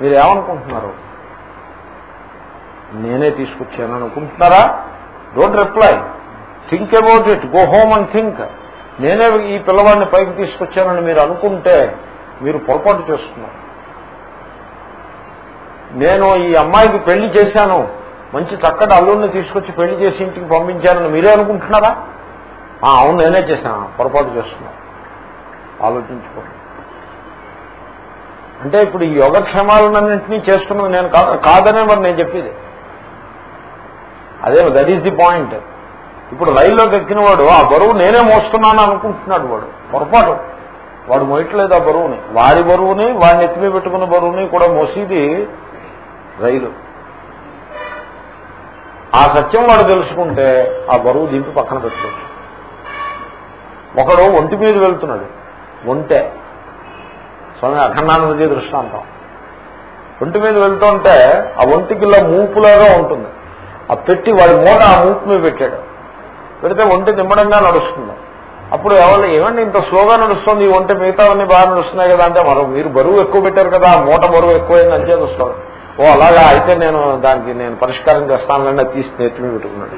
మీరు ఏమనుకుంటున్నారు? నేనే తీసుకొచ్చాను అనుకుంటున్నారా? Don't reply think about it go home and think నేనే ఈ పిల్లవాడిని పైకి తీసుకొచ్చానని మీరు అనుకుంటే మీరు పొరపాటు చేస్తున్నారు. నేను ఈ అమ్మాయికి పెళ్ళి చేశాను. మంచి చక్కటి అల్లుడిని తీసుకొచ్చి పెళ్ళి చేసి ఇంటికి పంపించానని మీరే అనుకుంటున్నారా? అవును నేనే చేశాను. పొరపాటు చేస్తున్నా ఆలోచించుకోండి. అంటే ఇప్పుడు ఈ యోగక్షేమాలన్నింటినీ చేస్తున్నది నేను కాదనే మరి నేను చెప్పేది. అదే దట్ ఈస్ ది పాయింట్ ఇప్పుడు రైల్లోకి ఎక్కిన వాడు ఆ బరువు నేనే మోస్తున్నాను అనుకుంటున్నాడు వాడు. పొరపాటు. వాడు మోయట్లేదు ఆ బరువుని. వారి బరువుని వాడిని ఎత్తిమీ పెట్టుకున్న బరువుని కూడా మోసేది రైలు. ఆ సత్యం వాడు తెలుసుకుంటే ఆ బరువు దింపి పక్కన పెట్టుకోవచ్చు. ఒకడు ఒంటి మీద వెళ్తున్నాడు. ఒంటే. స్వామి అఖండానందజీ దృష్టాంతం. ఒంటి మీద వెళ్తుంటే ఆ ఒంటికి ఇలా మూపులాగా ఉంటుంది. ఆ పెట్టి వాడి మూట ఆ మూపు మీద పెట్టాడు. పెడితే ఒంటి నిమ్మడంగా నడుస్తుంది. అప్పుడు ఎవరు ఏమండి ఇంత స్లోగా నడుస్తుంది? ఈ ఒంటి మిగతావన్నీ బాగా నడుస్తున్నాయి కదా అంటే మరో మీరు బరువు ఎక్కువ పెట్టారు కదా ఆ మూట బరువు ఎక్కువైంది అంతే వస్తుంది ఓ అలాగా? అయితే నేను దానికి నేను పరిష్కారం చేస్తానండి తీసి నేర్చుకుని పెట్టుకున్నాడు.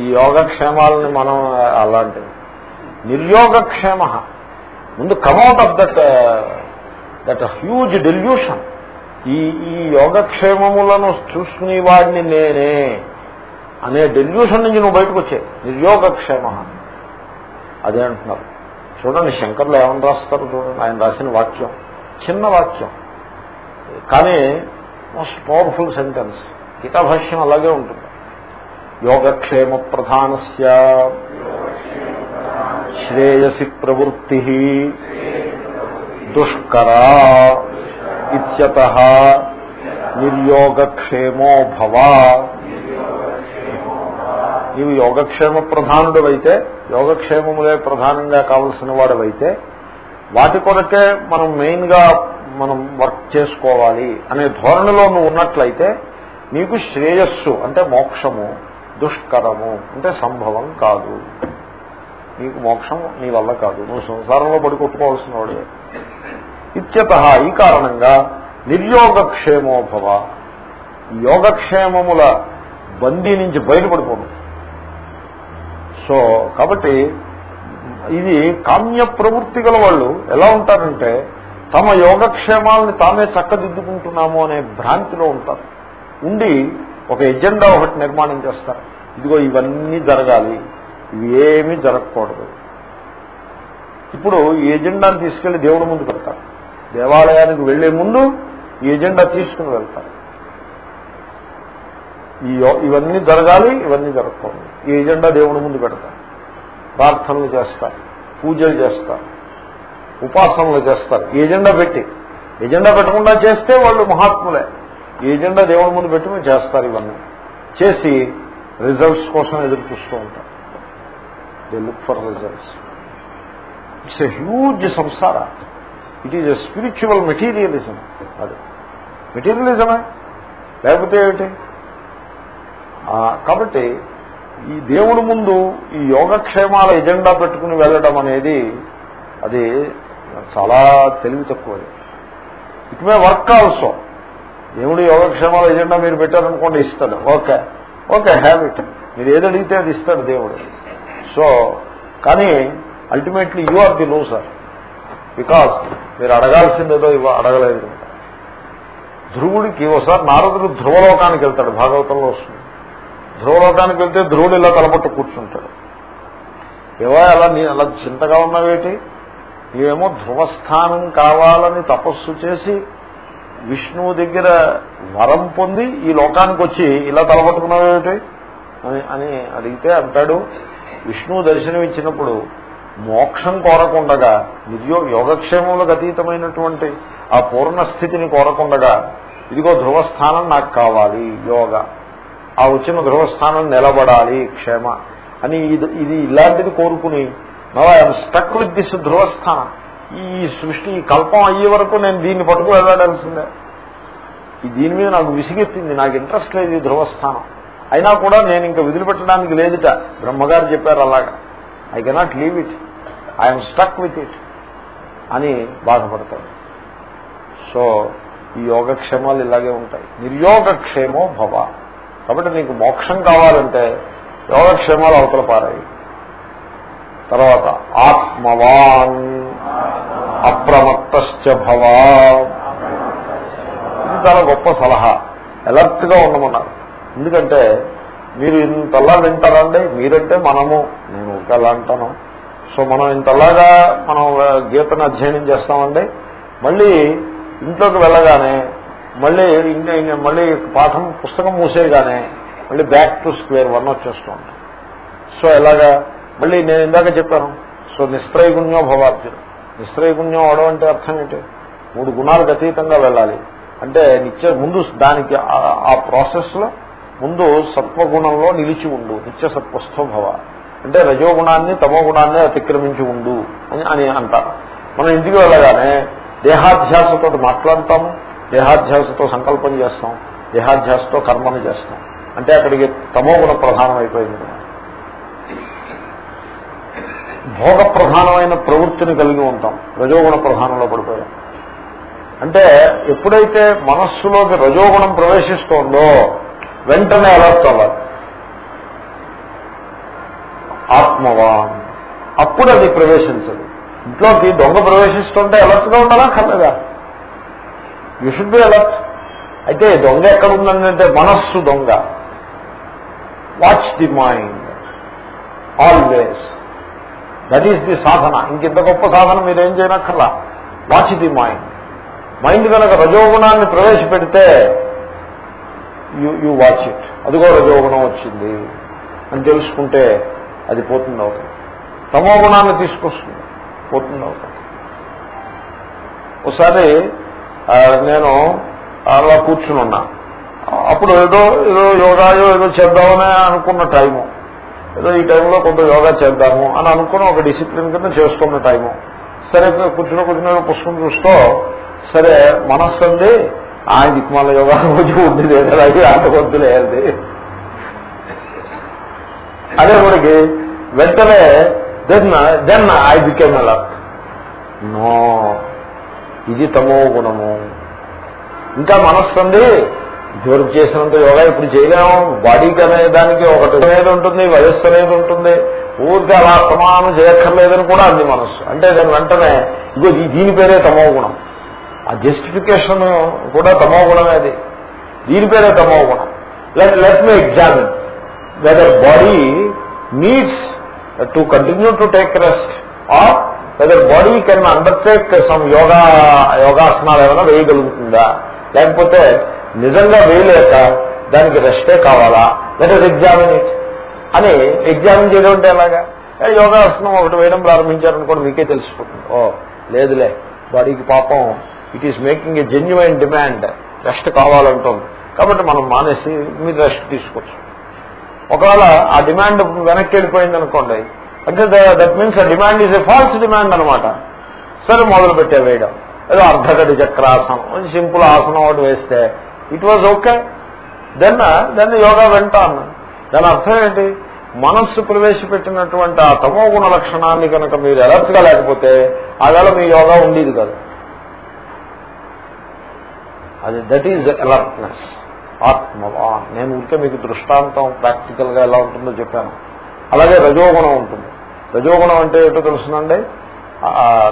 ఈ యోగక్షేమాలని మనం అలాంటివి. నిర్యోగక్షేమ ముందు come out of that that huge delusion ఈ ఈ యోగక్షేమములను చూసుకునే వాడిని నేనే అనే డెల్యూషన్ నుంచి నువ్వు బయటకు వచ్చే నిర్యోగక్షేమ. అదే అంటున్నారు. చూడండి శంకర్లు ఏమని రాస్తారు చూడండి ఆయన రాసిన వాక్యం. చిన్న వాక్యం. కానీ మోస్ట్ పవర్ఫుల్ సెంటెన్స్. గీతాభాష్యం అలాగే ఉంటుంది. యోగక్షేమ ప్రధానస్య శ్రేయసి ప్రవృత్తి. దుష్కరా. ఇత్యత నిర్యోగక్షేమో భవ నీవు యోగక్షేమ ప్రధానుడవైతే యోగక్షేమములే ప్రధానంగా కావలసిన వాడవైతే వాటి కొరకే మనం మెయిన్గా మనం వర్క్ చేసుకోవాలి అనే ధోరణిలో నువ్వు ఉన్నట్లయితే నీకు శ్రేయస్సు అంటే మోక్షము దుష్కరము అంటే సంభవం కాదు. నీకు మోక్షం నీ వల్ల కాదు. నువ్వు సంసారంలో పడి కొట్టుకోవాల్సిన వాడే ఇత్యత ఈ కారణంగా నిర్యోగక్షేమోభవ. యోగక్షేమముల బందీ నుంచి బయటపడిపోను సో కాబట్టి ఇది కామ్య ప్రవృత్తి గల వాళ్ళు ఎలా ఉంటారంటే తమ యోగక్షేమాలని తామే చక్కదిద్దుకుంటున్నాము అనే భ్రాంతిలో ఉంటారు. ఉండి ఒక ఎజెండా ఒకటి నిర్మాణం చేస్తారు. ఇదిగో ఇవన్నీ జరగాలి. ఇవి ఏమీ జరగకూడదు. ఇప్పుడు ఈ ఎజెండాను తీసుకెళ్ళి దేవుడి ముందు పెడతారు. దేవాలయానికి వెళ్ళే ముందు ఈ ఎజెండా తీసుకుని వెళ్తారు. ఇవన్నీ జరగాలి ఇవన్నీ జరగకూడదు. ఈ ఎజెండా దేవుడి ముందు పెడతారు. ప్రార్థనలు చేస్తారు పూజలు చేస్తారు ఉపాసనలు చేస్తారు. ఈ ఎజెండా పెట్టి ఎజెండా పెట్టకుండా చేస్తే వాళ్ళు మహాత్ములే. ఈ ఎజెండా దేవుడి ముందు పెట్టి చేస్తారు ఇవన్నీ. చేసి రిజల్ట్స్ కోసం ఎదురు చూస్తూ ఉంటారు. They look for results it's a huge సంసార it is a spiritual materialism అది. మెటీరియలిజమే లేకపోతే ఏమిటి? కాబట్టి ఈ దేవుడి ముందు ఈ యోగక్షేమాల ఎజెండా పెట్టుకుని వెళ్ళడం అనేది అది చాలా తెలివి తక్కువది ఇట్ మే వర్క్ ఆల్సో దేవుడు యోగక్షేమాల ఎజెండా మీరు పెట్టారనుకోండి ఇస్తాడు. ఓకే. ఓకే హ్యాబిట్ మీరు ఏది అడిగితే అది ఇస్తాడు దేవుడు. సో కానీ ultimately you are the loser because మీరు అడగాల్సిందేదో ఇవ్వ అడగలేదు. ధ్రువుడికి ఒకసారి నారదుడు ధ్రువలోకానికి వెళ్తాడు భాగవతంలో వస్తుంది. ధ్రువలోకానికి వెళ్తే ధ్రువుడు ఇలా తలపట్టు కూర్చుంటాడు. ఏవో అలా నీ అలా చింతగా ఉన్నావేటి? నీవేమో ధ్రువస్థానం కావాలని తపస్సు చేసి విష్ణువు దగ్గర వరం పొంది ఈ లోకానికి వచ్చి ఇలా తలపట్టుకున్నావేమిటి అని అని అడిగితే అంటాడు విష్ణువు దర్శనం ఇచ్చినప్పుడు మోక్షం కోరకుండగా నిజో యోగక్షేమములకు అతీతమైనటువంటి ఆ పూర్ణస్థితిని కోరకుండగా ఇదిగో ధ్రువస్థానం నాకు కావాలి యోగ. ఆ వచ్చిన ధ్రువస్థానం నిలబడాలి క్షేమ. అని ఇది ఇది ఇలాంటిది కోరుకుని now I'm stuck with this ధ్రువస్థానం. ఈ సృష్టి ఈ కల్పం అయ్యే వరకు నేను దీన్ని పట్టుకు వెళ్ళాల్సిందే దీని మీద నాకు విసిగెత్తింది నాకు ఇంట్రెస్ట్ లేదు ఈ ధ్రువస్థానం. అయినా కూడా నేను ఇంకా వదిలిపెట్టడానికి లేదుట. బ్రహ్మగారు చెప్పారు అలాగా. I cannot leave it I'm stuck with it అని బాధపడతాడు. సో ఈ యోగక్షేమాలు ఇలాగే ఉంటాయి. నిర్యోగక్షేమో భవ. కాబట్టి నీకు మోక్షం కావాలంటే యోగక్షేమాలు అవతల పారాయి. తర్వాత ఆత్మవాన్ అప్రమత్తశ్చ భవ. ఇది చాలా గొప్ప సలహా. అలర్ట్గా ఉండమన్నారు. ఎందుకంటే మీరు ఇంతలా వింటారండి మీరంటే మనము. ఇంకా అలా అంటాను సో మనం ఇంతలాగా మనం గీతను అధ్యయనం చేస్తామండి. మళ్ళీ ఇంట్లోకి వెళ్ళగానే మళ్ళీ ఇంకా మళ్ళీ పాఠం పుస్తకం మూసేయగానే మళ్ళీ బ్యాక్ టు స్క్వేర్ వన్ వచ్చేస్తూ ఉంటాం సో ఎలాగా మళ్ళీ నేను ఇందాక చెప్పాను. సో నిస్త్రయగుణ్యో భవార్జున నిస్త్రయగుణ్యం అవడం అంటే అర్థం ఏంటి? మూడు గుణాలకు అతీతంగా వెళ్ళాలి. అంటే నిత్య ముందు దానికి ఆ ప్రాసెస్లో ముందు సత్వగుణంలో నిలిచి ఉండు. నిత్య సత్వస్థో భవ. అంటే రజోగుణాన్ని తమో గుణాన్ని అతిక్రమించి ఉండు అని అని అంటారు. మనం ఇంటికి వెళ్ళగానే దేహాధ్యాసతో మాట్లాడతాము దేహాధ్యాసతో సంకల్పం చేస్తాం దేహాధ్యాసతో కర్మను చేస్తాం. అంటే అక్కడికి తమో గుణ ప్రధానం అయిపోయింది భోగ ప్రధానమైన ప్రవృత్తిని కలిగి ఉంటాం రజోగుణ ప్రధానంలో పడిపోయాం. అంటే ఎప్పుడైతే మనస్సులోకి రజోగుణం ప్రవేశిస్తోందో వెంటనే అలర్ట్ అవ్వాలి. ఆత్మవాన్. అప్పుడు అది ప్రవేశించదు. ఇంట్లోకి దొంగ ప్రవేశిస్తుంటే అలర్ట్గా ఉండాలా? కలదా యూ షుడ్ బి అలర్ట్ అయితే దొంగ ఎక్కడ ఉందంటే మనస్సు దొంగ. Watch the mind always that is the sadhana. ఇంకింత గొప్ప సాధన మీరేం చేయనక్కర్లా. వాచ్ ది మైండ్ మైండ్ కనుక రజోగుణాన్ని ప్రవేశపెడితే యు యు వాచ్ ఇట్ అదిగో రజోగుణం వచ్చింది. అని తెలుసుకుంటే అది పోతుంది అవతల తమో గుణాన్ని తీసుకొస్తుంది పోతుంది అవతల ఒకసారి నేను అలా కూర్చుని ఉన్నా. అప్పుడు ఏదో ఏదో యోగాయో ఏదో చేద్దామని అనుకున్న టైము. ఏదో ఈ టైంలో కొంత యోగా చేద్దాము అని అనుకుని ఒక డిసిప్లిన్ కింద చేసుకున్న టైము. సరే కూర్చుని కూర్చుని పుస్తకం చూస్తూ సరే మనస్సు అండి ఆ దిక్మాల యోగా రోజు ఉంది లేదా అది ఆటకొద్దులేదు అదే మనకి వెంటనే then then I became alert no. ఇది తమో గుణము. ఇంకా మనస్సు అండి ఇదివరకు చేసినంత యోగా ఇప్పుడు చేయలేము. బాడీకి అనే దానికి ఒకటి అనేది ఉంటుంది వయస్సు అనేది ఉంటుంది. ఊరికి అలా సమానం చేయక్కర్లేదని కూడా అంది మనస్సు. అంటే దాని వెంటనే ఇగో దీని పేరే తమో గుణం. ఆ జస్టిఫికేషన్ కూడా తమో గుణమే అది. దీని పేరే తమో గుణం. Let let me examine whether body needs to continue to take rest or whether body can undertake some yoga యోగాసనాలు ఏమైనా వేయగలుగుతుందా? లేకపోతే నిజంగా వేయలేక దానికి రెస్టే కావాలా? లెట్ ఇస్ ఎగ్జామిన్ ఇట్ అని ఎగ్జామిన్ చేయడం అంటే ఎలాగా? యోగాసనం ఒకటి వేయడం ప్రారంభించారనుకోండి మీకే తెలిసిపోతుంది. ఓ లేదులే బాడీకి పాపం. It is making a genuine demand rest కావాలంటుంది. కాబట్టి మనం మానేసి మీరు రెస్ట్ తీసుకోవచ్చు. ఒకవేళ ఆ డిమాండ్ వెనక్కి వెళ్ళిపోయింది అనుకోండి అంటే దట్ మీన్స్ ఆ demand is a false demand అనమాట సరే మొదలు పెట్టే వేయడం. ఏదో అర్ధగడి చక్రాసనం సింపుల్ ఆసనం ఒకటి వేస్తే it was okay then then yoga వింటాను దాని అర్థం ఏంటి? మనస్సు ప్రవేశపెట్టినటువంటి ఆ తమో గుణ లక్షణాన్ని కనుక మీరు అలర్ట్గా లేకపోతే ఆవేళ మీ యోగా ఉండేది కాదు. అది దట్ ఈజ్ అలర్ట్నెస్ ఆత్మవా? నేను ఉంటే మీకు దృష్టాంతం ప్రాక్టికల్గా ఎలా ఉంటుందో చెప్పాను. అలాగే రజోగుణం ఉంటుంది. రజోగుణం అంటే ఏంటో తెలుసునండి?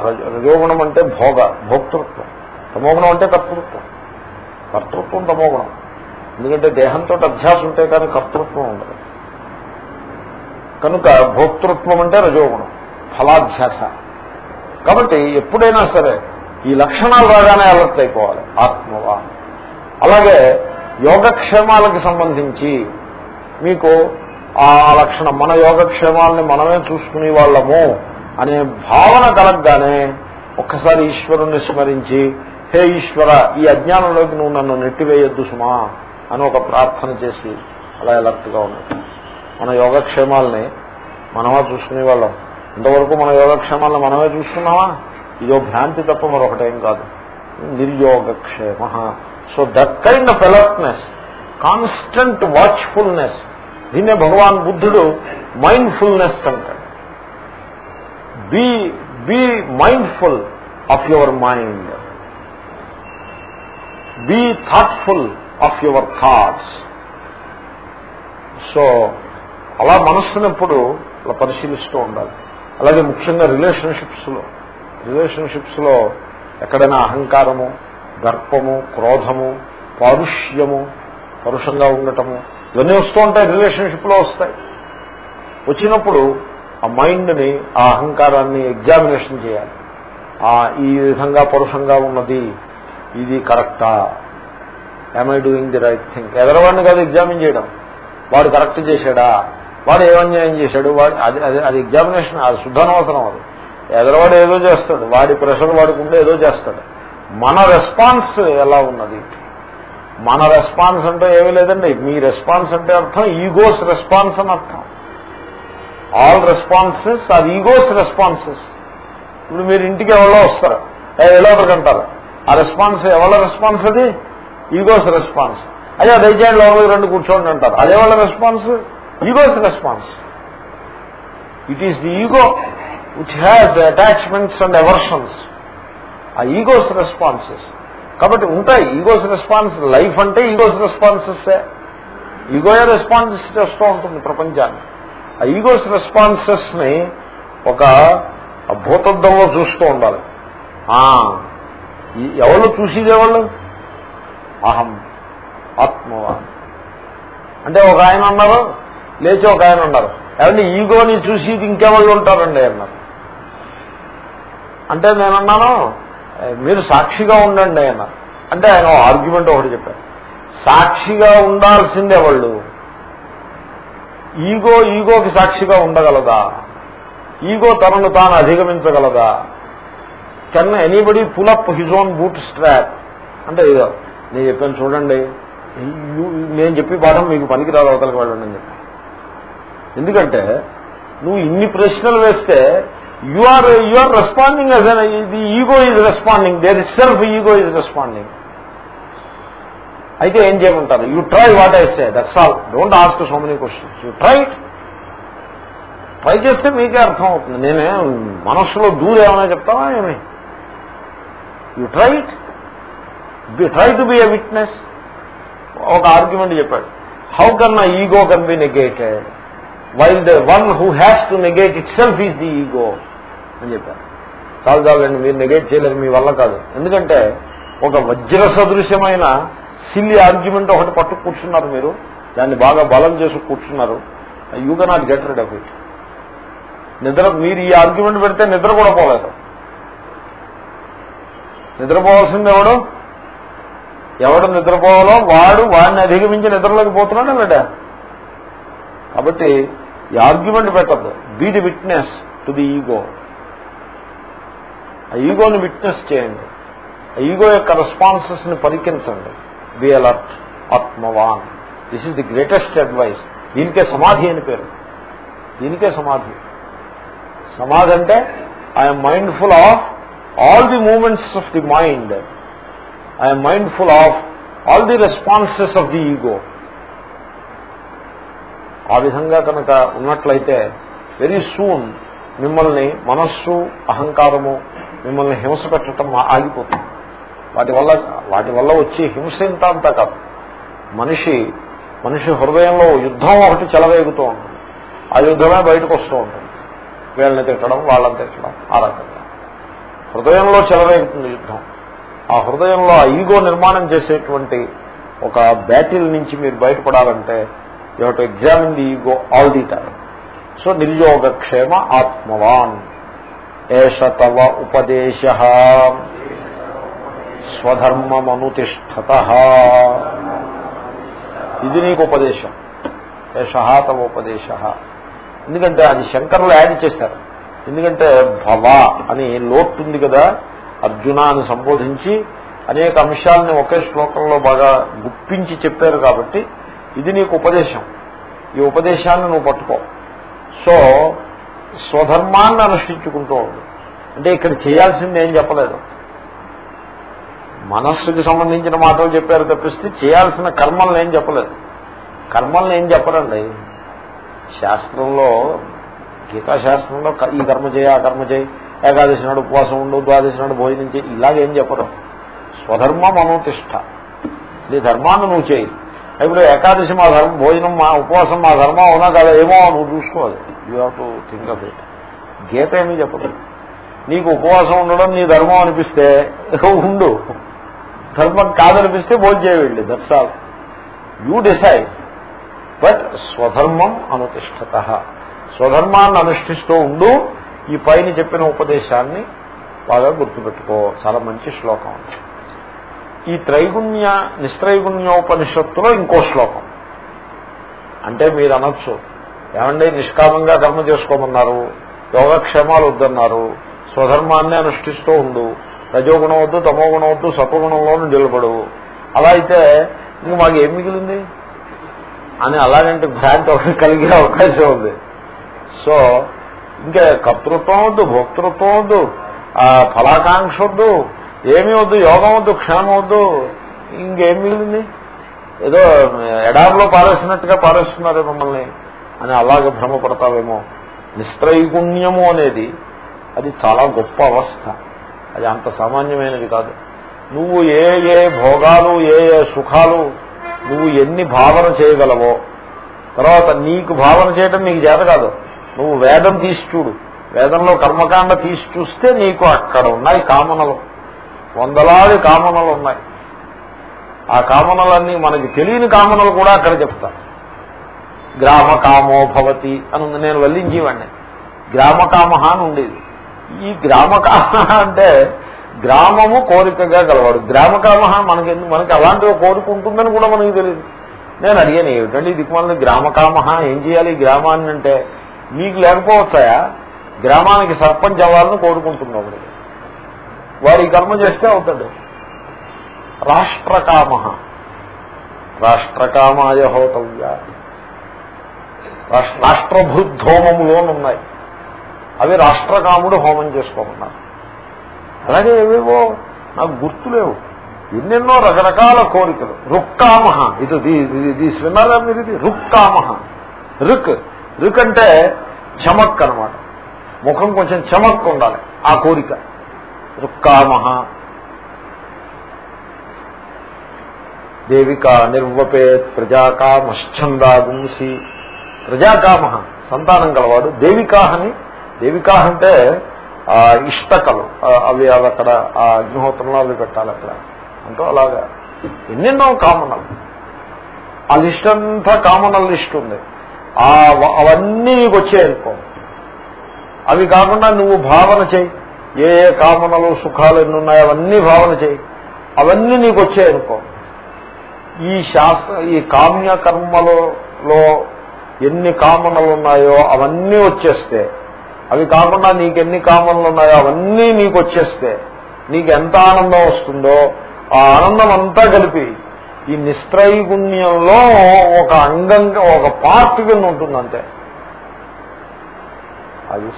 రజోగుణం అంటే భోగ భోక్తృత్వం. తమోగుణం అంటే కర్తృత్వం. కర్తృత్వం తమోగుణం. ఎందుకంటే దేహంతో అభ్యాసం ఉంటే కానీ కర్తృత్వం ఉండదు. కనుక భోక్తృత్వం అంటే రజోగుణం ఫలాధ్యాస కాబట్టి ఎప్పుడైనా సరే ఈ లక్షణాలు రాగానే అలర్ట్ అయిపోవాలి. ఆత్మవా? అలాగే యోగక్షేమాలకు సంబంధించి మీకు ఆ లక్షణం మన యోగక్షేమాలని మనమే చూసుకునే వాళ్ళము అనే భావన కలగగానే ఒక్కసారి ఈశ్వరుణ్ణి స్మరించి హే ఈశ్వర ఈ అజ్ఞానంలోకి నువ్వు నన్ను నెట్టివేయొద్దు సుమా అని ఒక ప్రార్థన చేసి అలా అలర్ట్గా ఉన్నది మన యోగక్షేమాలని మనమే చూసుకునే వాళ్ళం. ఇంతవరకు మన యోగక్షేమాలను మనమే చూసుకున్నామా? ఇదో భ్రాంతి తప్ప మరొకటేం కాదు. నిర్యోగక్షేమ. So that kind of alertness constant watchfulness దీన్నే భగవాన్ బుద్ధుడు మైండ్ఫుల్నెస్ అంటాడు. Be be mindful of your mind be thoughtful of your thoughts so అలా మనస్సునప్పుడు అలా పరిశీలిస్తూ ఉండాలి. అలాగే ముఖ్యంగా రిలేషన్షిప్స్లో. రిలేషన్షిప్స్లో ఎక్కడైనా అహంకారము గర్పము క్రోధము పారుష్యము పరుషంగా ఉండటము ఇవన్నీ వస్తూ ఉంటాయి రిలేషన్షిప్లో వస్తాయి. వచ్చినప్పుడు ఆ మైండ్ని ఆ అహంకారాన్ని ఎగ్జామినేషన్ చేయాలి. ఆ ఈ విధంగా పరుషంగా ఉన్నది ఇది కరెక్టా I doing the right thing ఎదరవాడిని కాదు ఎగ్జామిన్ చేయడం. వాడు కరెక్ట్ చేశాడా? వాడు ఏమన్యాయం చేశాడు? వాడు అది అది అది ఎగ్జామినేషన్ అది శుద్ధనవసరం అది. ఎదరవాడు ఏదో చేస్తాడు. వాడి ప్రెషర్ వాడుకుంటే ఏదో చేస్తాడు. మన రెస్పాన్స్ ఎలా ఉన్నది? మన రెస్పాన్స్ అంటే ఏమీ లేదండి. మీ రెస్పాన్స్ అంటే అర్థం ఈగోస్ రెస్పాన్స్ అని అర్థం. All responses are ego's responses ఇప్పుడు మీరు ఇంటికి ఎవరో వస్తారు. ఎలా అంటారు. ఆ రెస్పాన్స్ ఎవరి రెస్పాన్స్ అది? ఈగోస్ రెస్పాన్స్ అదే దయచేయండి లోపలికి రెండు కూర్చోండి అంటారు. అదే వాళ్ళ response ego's response it is the ego which has attachments and aversions ఆ ఈగోస్ రెస్పాన్సెస్ కాబట్టి ఉంటాయి. ఈగోస్ రెస్పాన్స్ లైఫ్ అంటే ఈగోస్ రెస్పాన్సెస్ ఈగోయే రెస్పాన్సెస్ చేస్తూ ఉంటుంది ప్రపంచాన్ని. ఆ ఈగోస్ రెస్పాన్సెస్ని ఒక భూతద్దంలో చూస్తూ ఉండాలి. ఎవరు చూసేదేవాళ్ళు? అహం ఆత్మవాన్. అంటే ఒక ఆయన అన్నారు లేచి ఒక ఆయన అన్నారు. ఏమంటే ఈగోని చూసి ఇంకెవాళ్ళు ఉంటారండి అన్నారు. అంటే నేనన్నాను మీరు సాక్షిగా ఉండండి ఆయన. అంటే ఆయన ఆర్గ్యుమెంట్ ఒకటి చెప్పారు. సాక్షిగా ఉండాల్సిందే వాళ్ళు. ఈగో ఈగోకి సాక్షిగా ఉండగలదా? ఈగో తనను తాను అధిగమించగలదా? Can anybody pull up his own boot strap అంటే ఇదో నేను చెప్పాను చూడండి. నేను చెప్పి పాఠం మీకు పనికిరాదు అవతలకి వెళ్ళండి అని చెప్పి ఎందుకంటే నువ్వు ఇన్ని ప్రశ్నలు వేస్తే you are you are responding as the ego is responding there itself ego is responding అయితే ఏం చేయమంటారు? You try what I say that's all don't ask so many questions you try try చేస్తే మీకే అర్థం అవుతుంది నేనే మనస్సులో దూరం ఏమైనా చెప్తావా ఏమి? You try try to be a witness ఒక ఆర్గ్యుమెంట్ చెప్పాడు. How can my ego can be negated while the one who has to negate itself is the ego అని చెప్పారు చాలు చాలండి మీరు నెగేట్ చేయలేరు మీ వల్ల కాదు. ఎందుకంటే ఒక వజ్ర సదృశ్యమైన సిల్లి ఆర్గ్యుమెంట్ ఒకటి పట్టు కూర్చున్నారు మీరు. దాన్ని బాగా బలం చేసి కూర్చున్నారు. You cannot get rid of it నిద్ర మీరు ఈ ఆర్గ్యుమెంట్ పెడితే నిద్ర కూడా పోలేదు. నిద్రపోవాల్సింది ఎవడు? ఎవడు నిద్రపోవాలో వాడు వాడిని అధిగమించి నిద్రలోకి పోతున్నాడు లేడా కాబట్టి ఈ ఆర్గ్యుమెంట్ పెట్టద్దు. Be the witness to the ego ఆ ఈగోని విట్నెస్ చేయండి. ఆ ఈగో యొక్క రెస్పాన్సెస్ని పరికించండి. Be alert ఆత్మవాన్. This is the greatest advice దీనికే సమాధి అని పేరు. దీనికే సమాధి. సమాధి అంటే I'm mindful of all the moments of the mind I'm mindful of all the responses of the ego ఆ విధంగా కనుక ఉన్నట్లయితే వెరీ సూన్ మిమ్మల్ని మనస్సు అహంకారము మిమ్మల్ని హింస పెట్టడం ఆగిపోతుంది. వాటి వల్ల వాటి వల్ల వచ్చే హింస ఇంత అంతా కాదు. మనిషి మనిషి హృదయంలో యుద్ధం ఒకటి చెలవేగుతూ ఉంటుంది. ఆ యుద్ధమే బయటకు వస్తూ ఉంటుంది. వీళ్ళని తిట్టడం వాళ్ళని తిట్టడం ఆ రకంగా. హృదయంలో చెలవేగుతుంది యుద్ధం. ఆ హృదయంలో ఆ ఈగో నిర్మాణం చేసేటువంటి ఒక బ్యాటిల్ నుంచి మీరు బయటపడాలంటే you have to examine the ego all the time. So నిర్యోగక్షేమ ఆత్మవాన్. ఏష తవ ఉపదేశ స్వధర్మమనుతిష్టత ఇది నీకు ఉపదేశం. ఏష తవ ఉపదేశ. ఎందుకంటే అది శంకరులు యాడ్ చేశారు. ఎందుకంటే భవ అని లోటు ఉంది కదా అర్జున అని సంబోధించి అనేక అంశాలని ఒకే శ్లోకంలో బాగా గుప్పించి చెప్పారు కాబట్టి ఇది నీకు ఉపదేశం. ఈ ఉపదేశాన్ని నువ్వు పట్టుకో. సో స్వధర్మాన్ని అనుష్ఠించుకుంటూ ఉంది. అంటే ఇక్కడ చేయాల్సింది ఏం చెప్పలేదు. మనస్సుకి సంబంధించిన మాటలు చెప్పారు తప్పిస్తే చేయాల్సిన కర్మలను ఏం చెప్పలేదు. కర్మల్ని ఏం చెప్పరండి. శాస్త్రంలో గీతాశాస్త్రంలో ఈ కర్మ చేయి ఆ కర్మ చేయి ఏకాదశి నాడు ఉపవాసం ఉండు ద్వాదశి నాడు భోజనం చేయి ఇలాగేం చెప్పరు. స్వధర్మం అనుతిష్ట నీ ధర్మాన్ని నువ్వు చేయి. ఇప్పుడు ఏకాదశి మా ధర్మం భోజనం మా ఉపవాసం మా ధర్మం అవునా కదా? ఏమో నువ్వు చూసుకోవాలి you have to think of it Gita ఏమీ చెప్పదు. నీకు ఉపవాసం ఉండడం నీ ధర్మం అనిపిస్తే ఉండు. ధర్మం కాదనిపిస్తే భోజనం చేయవండి that's all you decide but స్వధర్మం అనుతిష్టత. స్వధర్మాన్ని అనుష్ఠిస్తూ ఉండు. ఈ పైన చెప్పిన ఉపదేశాన్ని బాగా గుర్తుపెట్టుకో. చాలా మంచి శ్లోకం. ఈ త్రైగుణ్య నిస్త్రైగుణ్యోపనిషత్తులో ఇంకో శ్లోకం. అంటే మీరు అనొచ్చు ఏమండి నిష్కామంగా కర్మ చేసుకోమన్నారు యోగక్షేమాలు వద్దన్నారు స్వధర్మాన్ని అనుష్ఠిస్తూ ఉండు రజోగుణం వద్దు తమోగుణం వద్దు సత్వగుణంలోనూ నిలబడు. అలా అయితే ఇంక మాకు ఏం మిగిలింది? అని అలాగంటే భ్రాంతి ఒకటి కలిగే అవకాశం ఉంది. సో ఇంకా కర్తృత్వం వద్దు భోక్తృత్వం వద్దు ఫలాకాంక్ష వద్దు ఏమీ వద్దు యోగం వద్దు క్షణం వద్దు ఇంకేం మిగిలింది? ఏదో ఎడారిలో పారేసినట్టుగా పారేస్తున్నారు మమ్మల్ని అని అలాగే భ్రమపడతావేమో. నిస్త్రైగుణ్యము అనేది అది చాలా గొప్ప అవస్థ. అది అంత సామాన్యమైనది కాదు. నువ్వు ఏ ఏ భోగాలు ఏ ఏ సుఖాలు నువ్వు ఎన్ని భావన చేయగలవో తర్వాత నీకు భావన చేయటం నీకు చేత కాదు. నువ్వు వేదం తీసి చూడు. వేదంలో కర్మకాండ తీసి చూస్తే నీకు అక్కడ ఉన్నాయి కామనలు. వందలాది కామనలు ఉన్నాయి. ఆ కామనలన్నీ మనకి తెలియని కామనలు కూడా అక్కడ చెప్తారు. గ్రామ కామో భవతి అని ఉంది నేను వల్లించేవాడిని గ్రామకామ అని ఉండేది. ఈ గ్రామకామ అంటే గ్రామము కోరికగా గలవాడు. గ్రామకామ మనకి మనకి అలాంటివి కోరిక ఉంటుందని కూడా మనకి తెలియదు. నేను అడిగాను ఏమిటండి ఇది మన గ్రామకామ ఏం చేయాలి గ్రామాన్ని? అంటే మీకు లేకపోవచ్చాయా గ్రామానికి సర్పంచ్ అవ్వాలని కోరుకుంటున్నాడు వాడు ఈ కర్మ చేస్తే అవుతాడు. రాష్ట్రకామ. రాష్ట్రకామాయ హోతవ్య. రాష్ట్రభృద్ధోమములోనున్నాయి. అవి రాష్ట్రకాముడు హోమం చేసుకోమన్నారు. అలాగే ఏవేవో నాకు గుర్తులేవు. ఎన్నెన్నో రకరకాల కోరికలు. రుక్కామ. ఇది దీస్ విన్నారా మీరు ఇది? రుక్కామ. రుక్. రుక్ అంటే చమక్ అనమాట ముఖం కొంచెం చమక్ ఉండాలి. ఆ కోరిక. రుక్కామ. దేవిక నిర్వపేత్ ప్రజాకామశ్చందాగుంసి ప్రజాకామ సంతానం గలవాడు దేవికాహని. దేవికాహ అంటే ఇష్టకలు. అవి అవి అక్కడ ఆ అగ్నిహోత్రంలో అవి పెట్టాలి అక్కడ. అంటూ అలాగా. ఎన్నెన్నో కామనలు. ఆ లిస్ట్ అంతా కామనల్ లిస్ట్ ఉంది. అవన్నీ నీకు వచ్చాయనుకో అవి కాకుండా నువ్వు భావన చేయి. ఏ ఏ కామనలు సుఖాలు ఎన్ని ఉన్నాయో అవన్నీ భావన చేయి. అవన్నీ నీకు వచ్చాయనుకో ఈ శాస్త్ర ఈ కామ్య కర్మలలో ఎన్ని కామనలు ఉన్నాయో అవన్నీ వచ్చేస్తే అవి కాకుండా నీకెన్ని కామనలు ఉన్నాయో అవన్నీ నీకు వచ్చేస్తే నీకు ఎంత ఆనందం వస్తుందో ఆ ఆనందం అంతా కలిపి ఈ నిస్త్రైగుణ్యంలో ఒక అంగంగా ఒక పార్ట్ కింద ఉంటుంది అంతే అది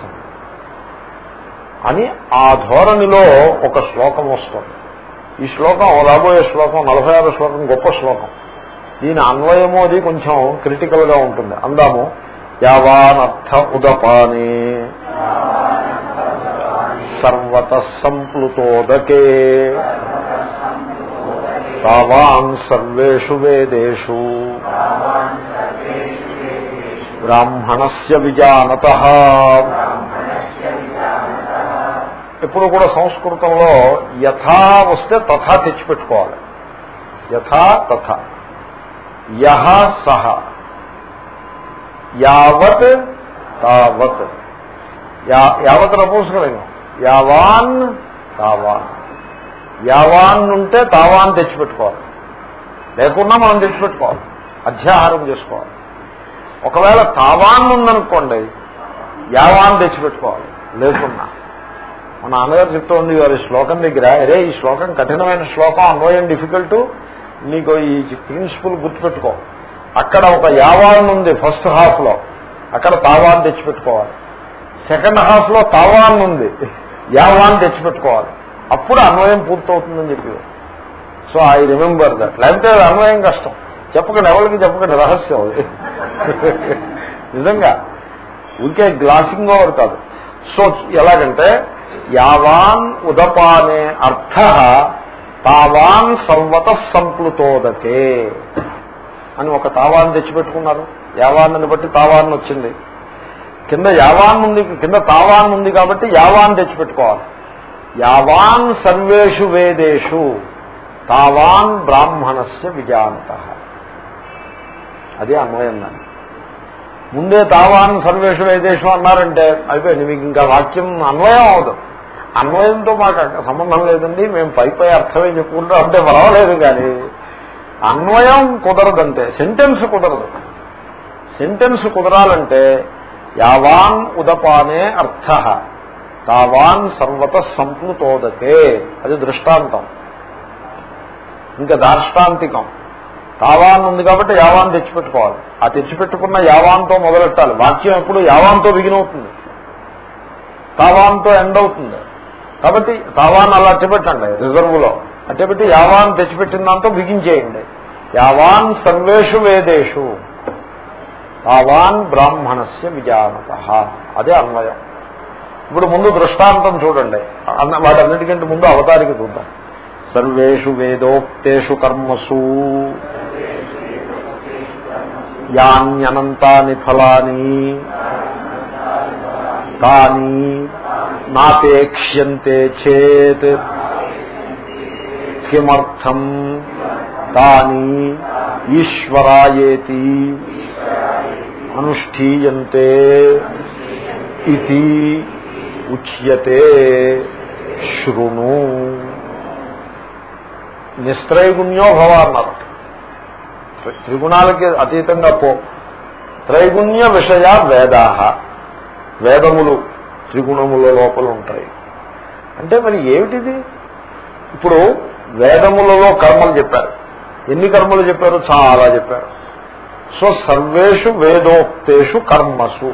అని ఆ ధోరణిలో ఒక శ్లోకం వస్తుంది. ఈ శ్లోకం రాబోయే శ్లోకం నలభై ఆరు శ్లోకం గొప్ప శ్లోకం. దీని అన్వయము అది కొంచెం క్రిటికల్గా ఉంటుంది. అందాము యావానర్థ ఉదపానే సర్వత సంప్లుతోదకే తావాన్ సర్వేషు వేదేషు బ్రాహ్మణస్య విజానత ఎప్పుడు కూడా సంస్కృతంలో యథా వస్తే తథా తెచ్చిపెట్టుకోవాలి. యథా తథ. యహ సహ. యావత్ తావత్. యావత్ నపూసకలింగం యావాన్ తావాన్. యావాన్ ఉంటే తావాన్ తెచ్చిపెట్టుకోవాలి. లేకున్నా మనం తెచ్చిపెట్టుకోవాలి. అధ్యాహారం చేసుకోవాలి. ఒకవేళ తావాన్ ఉందనుకోండి యావాన్ తెచ్చిపెట్టుకోవాలి. లేకున్నా. మా నాన్నగారు చెప్తూ ఉంది వారి శ్లోకం దగ్గర అరే ఈ శ్లోకం కఠినమైన శ్లోకం అన్వయం డిఫికల్ట్ నీకు ఈ ప్రిన్సిపల్ గుర్తుపెట్టుకో. అక్కడ ఒక యావాన్ ఉంది ఫస్ట్ హాఫ్లో. అక్కడ తావాన్ తెచ్చిపెట్టుకోవాలి. సెకండ్ హాఫ్లో తావాన్ ఉంది. యావాన్ తెచ్చిపెట్టుకోవాలి. అప్పుడు అన్వయం పూర్తవుతుందని చెప్పి సో ఐ రిమెంబర్ దట్ లేకపోతే అన్వయం కష్టం. చెప్పకండి ఎవరికి చెప్పకండి రహస్యం అది. నిజంగా. ఊరికే గ్లాసింగ్ ఓవర్ కాదు. సో ఎలాగంటే యావాన్ ఉదపానే అర్థ తావాన్ సంవత సంప్లుతోదకే అని ఒక తావాన్ తెచ్చిపెట్టుకున్నారు. యావాన్ని బట్టి తావాన్ వచ్చింది. కింద యావాన్ ఉంది కింద తావాన్ ఉంది కాబట్టి యావాన్ తెచ్చిపెట్టుకోవాలి. యావాన్ సర్వేషు వేదేషు తావాన్ బ్రాహ్మణస్య విజాంత అదే అన్వయం దాన్ని. ముందే తావాన్ సర్వేషు వేదేషు అన్నారంటే అయిపోయింది. మీకు ఇంకా వాక్యం అన్వయం అవదు. అన్వయంతో మాకు సంబంధం లేదండి మేము పై పై అర్థమే చెప్పుకుంటాం అంటే పర్వాలేదు కానీ అన్వయం కుదరదంటే సెంటెన్స్ కుదరదు. సెంటెన్స్ కుదరాలంటే యావాన్ ఉదపానే అర్థ తావాన్ సర్వత సంప్లుతోదకే. అది దృష్టాంతం. ఇంకా దార్ష్టాంతికం. తావాన్ ఉంది కాబట్టి యావాన్ తెచ్చిపెట్టుకోవాలి. ఆ తెచ్చిపెట్టుకున్న యావాన్తో మొదలెట్టాలి. వాక్యం ఎప్పుడు యావాన్తో బిగినవుతుంది తావాన్తో ఎండ్ అవుతుంది. కాబట్టి తావాన్ అలా అట్టపెట్టండి రిజర్వ్లో అట్టపెట్టి యావాన్ తెచ్చిపెట్టిన దాంతో బిగించేయండి. యావాన్ సర్వేషు వేదేషు. తావాన్ బ్రాహ్మణస్య విజానత. అదే అన్వయం. ఇప్పుడు ముందు దృష్టాంతం చూడండి. వాటన్నిటికంటే ముందు అవతారికి చూద్దాం. సర్వేషు వేదోక్తేషు కర్మసు. యాన్యనంతాని ఫలాని. తాని నాపేక్ష్యంతే చేత్. కిమర్థం? తాని ఈశ్వరాయేతి అనుష్ఠీయంతే ఇది ఉచ్యతే. శృణు. నిస్త్రైగుణ్యో భవ అన్నారు త్రిగుణాలకి అతీతంగా పో. త్రైగుణ్య విషయ వేదాహ. వేదములు. త్రిగుణముల లోపల ఉంటాయి. అంటే మరి ఏమిటిది? ఇప్పుడు వేదములలో కర్మలు చెప్పారు. ఎన్ని కర్మలు చెప్పారు? చాలా చెప్పారు. సో సర్వేషు వేదోక్తేషు కర్మసు.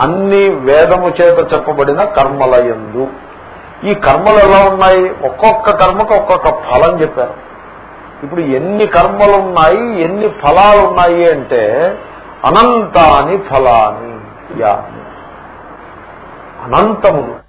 అన్ని వేదము చేత చెప్పబడిన కర్మలయందు ఈ కర్మలు ఎలా ఉన్నాయి? ఒక్కొక్క కర్మకు ఒక్కొక్క ఫలం చెప్పారు. ఇప్పుడు ఎన్ని కర్మలు ఉన్నాయి ఎన్ని ఫలాలు ఉన్నాయి అంటే అనంతాని ఫలాని యా అనంతము.